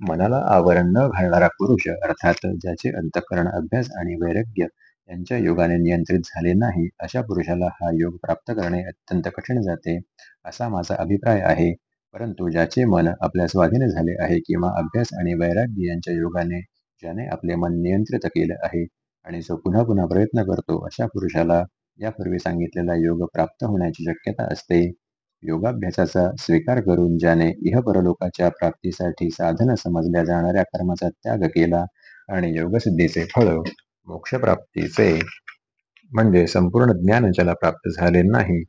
मनाला आवरण न घालणारा पुरुष अर्थात ज्याचे अंतकरण अभ्यास आणि वैराग्य यांच्या योगाने नियंत्रित झाले नाही अशा पुरुषाला हा योग प्राप्त करणे अत्यंत कठीण जाते असा माझा अभिप्राय आहे. परंतु ज्याचे मन आपल्या स्वाधीन झाले आहे किंवा अभ्यास आणि वैराग्य यांच्या योगाने ज्याने आपले मन नियंत्रित केले आहे आणि जो पुन्हा पुन्हा प्रयत्न करतो अशा पुरुषाला यापूर्वी सांगितलेला योग प्राप्त होण्याची शक्यता असते. योगाभ्यासाचा स्वीकार करून ज्याने इहपरलोकाच्या प्राप्तीसाठी साधन समजल्या जाणाऱ्या कर्माचा त्याग केला आणि योगसिद्धीचे फळ मोक्षप्राप्तीचे म्हणजे संपूर्ण ज्ञान ज्याला प्राप्त झाले नाही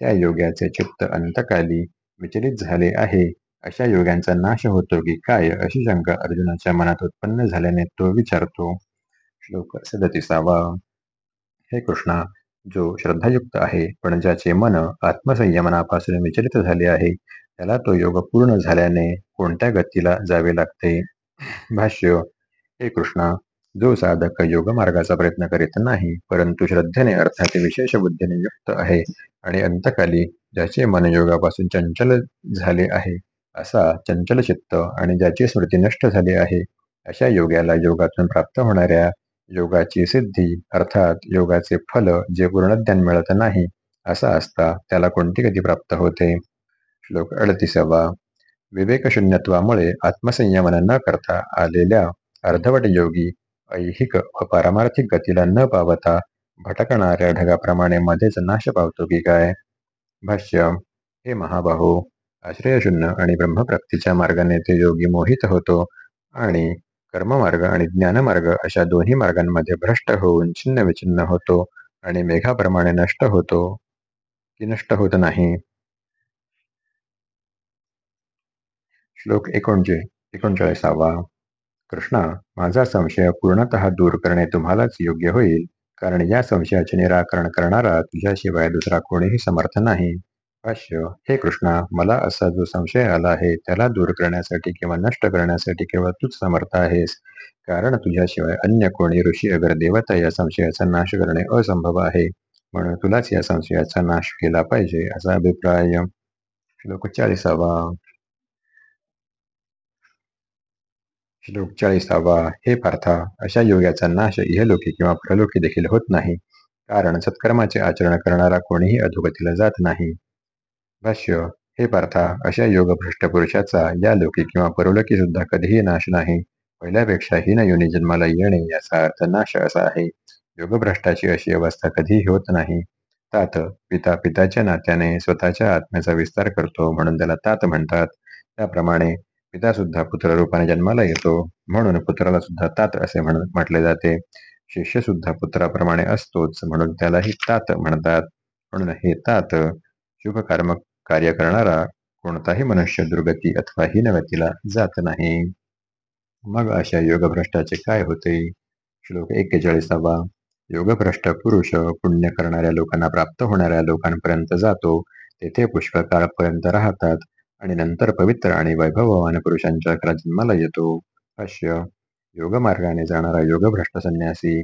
त्या योग्याचे चित्त अंतकाली विचलित झाले आहे. अशा योग्यांचा नाश होतो की काय अशी शंका अर्जुनाच्या मनात उत्पन्न झाल्याने तो विचारतो. श्लोक सदतीसावा. हे कृष्णा जो श्रद्धायुक्त आहे पण ज्याचे मन आत्मसंयमनापासून विचलित झाले आहे त्याला तो योग पूर्ण झाल्याने कोणत्या गतीला जावे लागते? भाष्य हे कृष्णा जो साधक योग मार्गाचा प्रयत्न करीत नाही परंतु श्रद्धेने अर्थात विशेष बुद्धीने युक्त आहे आणि अंतकाली ज्याचे मन योगापासून चंचल झाले आहे असा चंचल चित्त आणि ज्याची स्मृती नष्ट झाली आहे अशा योग्याला योगातून प्राप्त होणाऱ्या योगाची सिद्धी अर्थात योगाचे फल जे पूर्णज्ञान मिळत नाही असा असता त्याला कोणती गती प्राप्त होते? श्लोक अडतीसावा. विवेकशून्यत्वामुळे आत्मसंयमन न करता आलेल्या अर्धवट योगी ऐहिक व पारमार्थिक गतीला न पावता भटकणाऱ्या ढगाप्रमाणे मध्येच नाश पावतो की काय? भाष्य हे महाबाहो आश्रयशून्य आणि ब्रह्मप्राप्तीच्या मार्गाने ते योगी मोहित होतो आणि कर्ममार्ग आणि ज्ञानमार्ग अशा दोन्ही मार्गांमध्ये भ्रष्ट होऊन छिन्न विछिन्न होतो आणि मेघाप्रमाणे नष्ट होतो की नष्ट होत नाही. श्लोक एकोणचे एकोणचाळीसावा कृष्णा माझा संशय पूर्णतः दूर करणे तुम्हालाच योग्य होईल. कारण या संशयाचे निराकरण करणारा तुझ्याशिवाय दुसरा कोणीही समर्थ नाही. भाष्य हे कृष्णा मला असा जो संशय आला आहे त्याला दूर करण्यासाठी किंवा नष्ट करण्यासाठी केवळ तूच समर्थ आहेस. कारण तुझ्याशिवाय अन्य कोणी ऋषी अगर देवता या संशयाचा नाश करणे असंभव आहे म्हणून तुलाच या संशयाचा नाश केला पाहिजे असा अभिप्राय. श्लोक चाळीसावा. श्लोक चाळीसावा हे पार्था अशा योगाचा नाश इहलोकी किंवा परलोकी देखील होत नाही. कारण सत्कर्माचे आचरण करणारा कोणीही अधोगतीला जात नाही. भाष्य हे पार्था अशा योगभ्रष्ट पुरुषाचा या लोकी किंवा परलोकी सुद्धा कधीही नाश नाही. पहिल्यापेक्षा हीन योनी जन्माला येणे याचा अर्थ नाश असा आहे. योगभ्रष्टाची अशी अवस्था कधीही होत नाही. तात पिता पिताच्या नात्याने स्वतःच्या आत्म्याचा विस्तार करतो म्हणून त्याला तात म्हणतात. त्याप्रमाणे पिता सुद्धा पुत्र रूपाने जन्माला येतो. म्हणून पुत्राला सुद्धा तात असे म्हण म्हटले जाते. शिष्य सुद्धा पुत्राप्रमाणे असतोच म्हणून त्यालाही तात म्हणतात. म्हणून हे तात शुभ कर्म कार्य करणारा कोणताही मनुष्य दुर्गती अथवा हीनगतीला जात नाही. मग अशा योगभ्रष्टाचे काय होते? श्लोक एक्केचाळीसावा. योगभ्रष्ट पुरुष पुण्य करणाऱ्या लोकांना प्राप्त होणाऱ्या लोकांपर्यंत जातो. तेथे पुष्कळ काळपर्यंत राहतात. आणि नंतर पवित्र आणि वैभववान पुरुषांच्या जन्माला येतो. भाष्य योगमार्गाने जाणारा योगभ्रष्ट संन्यासी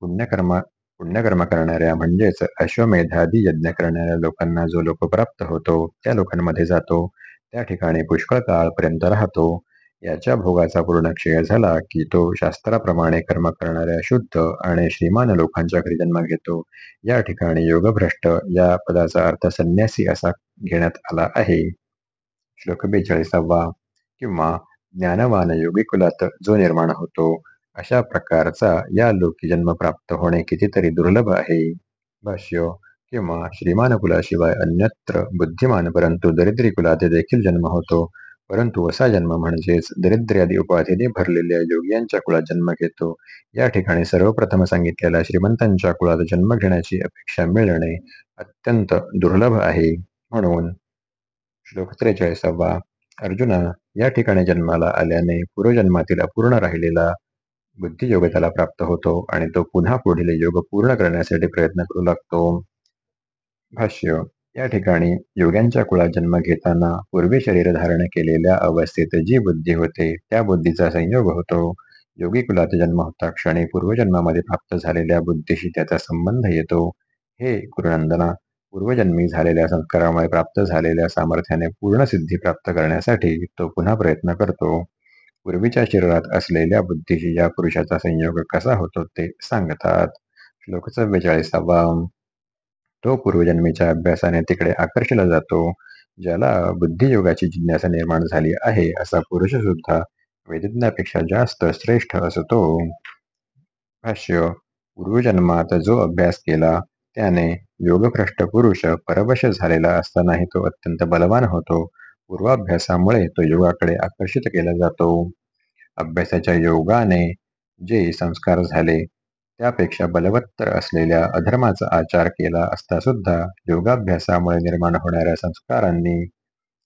पुण्यकर्म पुण्यकर्म करणाऱ्या म्हणजेच अश्वमेधादी यज्ञ करणाऱ्या लोकांना जो लोक प्राप्त होतो त्या लोकांमध्ये जातो. त्या ठिकाणी पुष्कळ काळपर्यंत राहतो. याच्या भोगाचा पूर्ण क्षय झाला की तो शास्त्राप्रमाणे कर्म करणाऱ्या शुद्ध आणि श्रीमान लोकांच्या घरी जन्म घेतो. या ठिकाणी योगभ्रष्ट या पदाचा अर्थ संन्यासी असा घेण्यात आला आहे. श्लोक बेचाळीसावा किंवा ज्ञानवान योगी कुलात जो निर्माण होतो अशा प्रकारचा या लोकी जन्म प्राप्त होणे कितीतरी दुर्लभ आहे. भाष्य किंवा श्रीमान कुलाशिवाय अन्यत्र बुद्धिमान परंतु दरिद्री कुलात देखील जन्म होतो परंतु असा जन्म म्हणजेच दरिद्र्यादी उपाधीने भरलेल्या योग्यांच्या कुळात जन्म घेतो. या ठिकाणी सर्वप्रथम सांगितलेल्या श्रीमंतांच्या कुळात जन्म घेण्याची अपेक्षा मिळणे अत्यंत दुर्लभ आहे. म्हणून श्लोक त्रेचाळीसावा अर्जुना या ठिकाणी जन्माला आल्याने पूर्वजन्मातील अपूर्ण राहिलेला बुद्धियोग त्याला प्राप्त होतो आणि तो पुन्हा पुढील योग पूर्ण करण्यासाठी प्रयत्न करू लागतो. भाष्य या ठिकाणी योग्यांच्या कुळात जन्म घेताना पूर्वी शरीर धारण केलेल्या अवस्थेत जी बुद्धी होते त्या बुद्धीचा संयोग होतो. योगी कुलात जन्म होता क्षणी पूर्वजन्मामध्ये प्राप्त झालेल्या बुद्धीशी त्याचा संबंध येतो. हे गुरुनंदना पूर्वजन्मी झालेल्या संस्कारामुळे प्राप्त झालेल्या सामर्थ्याने पूर्ण सिद्धी प्राप्त करण्यासाठी तो पुन्हा प्रयत्न करतो. पूर्वीच्या शरीरात असलेल्या बुद्धीशी या पुरुषाचा संयोग कसा होतो ते सांगतात. श्लोक चव्वेचाळीसावा तो पूर्वजन्मीच्या अभ्यासाने तिकडे आकर्षला जातो. ज्याला बुद्धियोगाची जिज्ञासा निर्माण झाली आहे असा पुरुष सुद्धा वेदज्ञापेक्षा जास्त श्रेष्ठ असतो. भाष्य पूर्वजन्मात जो अभ्यास केला त्याने योगभ्रष्ट पुरुष परवश झालेला असतानाही तो अत्यंत बलवान होतो. पूर्वाभ्यासामुळे तो योगाकडे आकर्षित केला जातो. अभ्यासाच्या योगाने जे संस्कार झाले त्यापेक्षा बलवत्तर असलेल्या अधर्माचा आचार केला असता सुद्धा योगाभ्यासामुळे निर्माण होणाऱ्या संस्कारांनी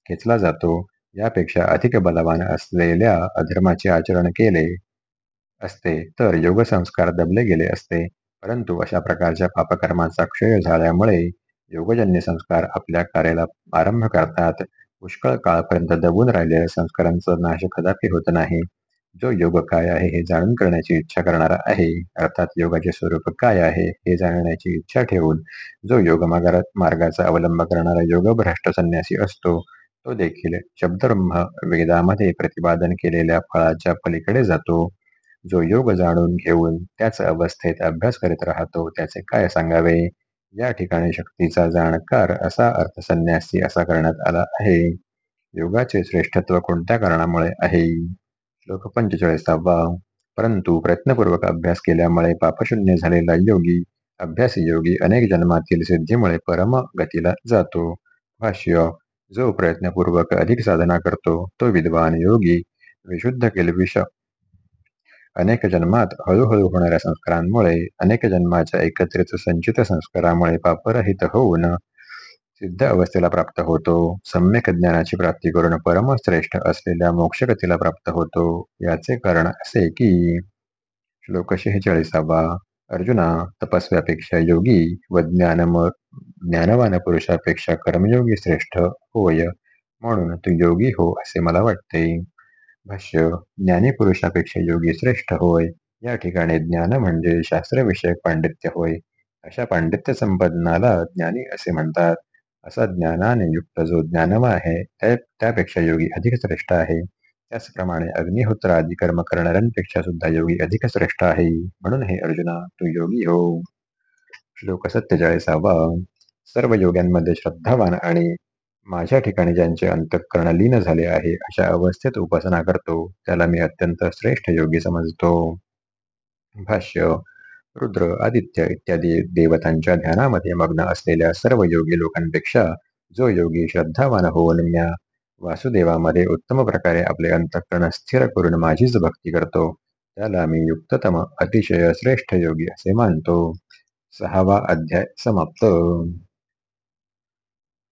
खेचला जातो. यापेक्षा अधिक बलवान असलेल्या अधर्माचे आचरण केले असते तर योग संस्कार दबले गेले असते. परंतु अशा प्रकारच्या पापकर्माचा क्षय झाल्यामुळे योगजन्य संस्कार आपल्या कार्याला आरंभ करतात. पुष्कळ काळपर्यंत दबून राहिलेल्या संस्कारांचा नाश कदापि होत नाही. जो योग काय आहे हे जाणून करण्याची इच्छा करणारा आहे अर्थात योगाचे स्वरूप काय आहे हे जाणण्याची इच्छा ठेवून जो योग मार्गाचा अवलंब करणारा योग भ्रष्ट संन्यासी असतो तो देखील शब्दब्रह्म वेदामध्ये प्रतिपादन केलेल्या फळाच्या पलीकडे जातो. जो योग जाणून घेऊन त्याच अवस्थेत अभ्यास करीत राहतो त्याचे काय सांगावे? या ठिकाणी शक्तीचा जाणकार असा अर्थ संन्यासी असा करण्यात आला आहे. योगाचे श्रेष्ठत्व कोणत्या कारणामुळे आहे? श्लोक पंचेचाळीसावा. परंतु प्रयत्नपूर्वक अभ्यास केल्यामुळे पापशून्य झालेला योगी अभ्यासी योगी अनेक जन्मातील सिद्धीमुळे परम गतीला जातो. भाष्य जो प्रयत्नपूर्वक अधिक साधना करतो तो विद्वान योगी विशुद्ध केलविष अनेक जन्मात हळूहळू होणाऱ्या संस्कारांमुळे अनेक जन्माच्या एकत्रित संचित संस्कारामुळे पापरहित होऊन सिद्ध अवस्थेला प्राप्त होतो. सम्यक ज्ञानाची प्राप्ती करून परमश्रेष्ठ असलेल्या मोक्षगतीला प्राप्त होतो. याचे कारण असे की श्लोक शेहेचाळीसावा. अर्जुना तपस्व्यापेक्षा योगी व ज्ञानम ज्ञानवान पुरुषापेक्षा कर्मयोगी श्रेष्ठ होय म्हणून तू योगी हो असे मला वाटते. भाष्य ज्ञानी पुरुषापेक्षा योगी श्रेष्ठ होय. या ठिकाणी ज्ञान म्हणजे शास्त्रविषयक पांडित्य होय. अशा पांडित्य संपन्नाला ज्ञानी असे म्हणतात. असा ज्ञानाने युक्त जो ज्ञानवा आहे त्यापेक्षा योगी अधिक श्रेष्ठ आहे. त्याचप्रमाणे अग्निहोत्र आदी कर्म करणाऱ्यांपेक्षा सुद्धा योगी अधिक श्रेष्ठ आहे. म्हणून हे अर्जुना तू योगी हो. श्लोक सत्तेचाळीसावा. सर्व योग्यांमध्ये श्रद्धावान आणि माझ्या ठिकाणी ज्यांचे अंतःकरण लीन झाले आहे अशा अवस्थेत उपासना करतो. त्याला मी अत्यंत श्रेष्ठ योगी समजतो. भाष्य रुद्र आदित्य इत्यादी देवतांच्या ध्यानामध्ये मग्न असलेल्या सर्व योगी लोकांपेक्षा जो योगी श्रद्धावान होऊन म्या वासुदेवामध्ये उत्तम प्रकारे आपले अंतःकरण स्थिर करून माझीच भक्ती करतो त्याला मी युक्ततम अतिशय श्रेष्ठ योगी असे मानतो. सहावा अध्याय समाप्त.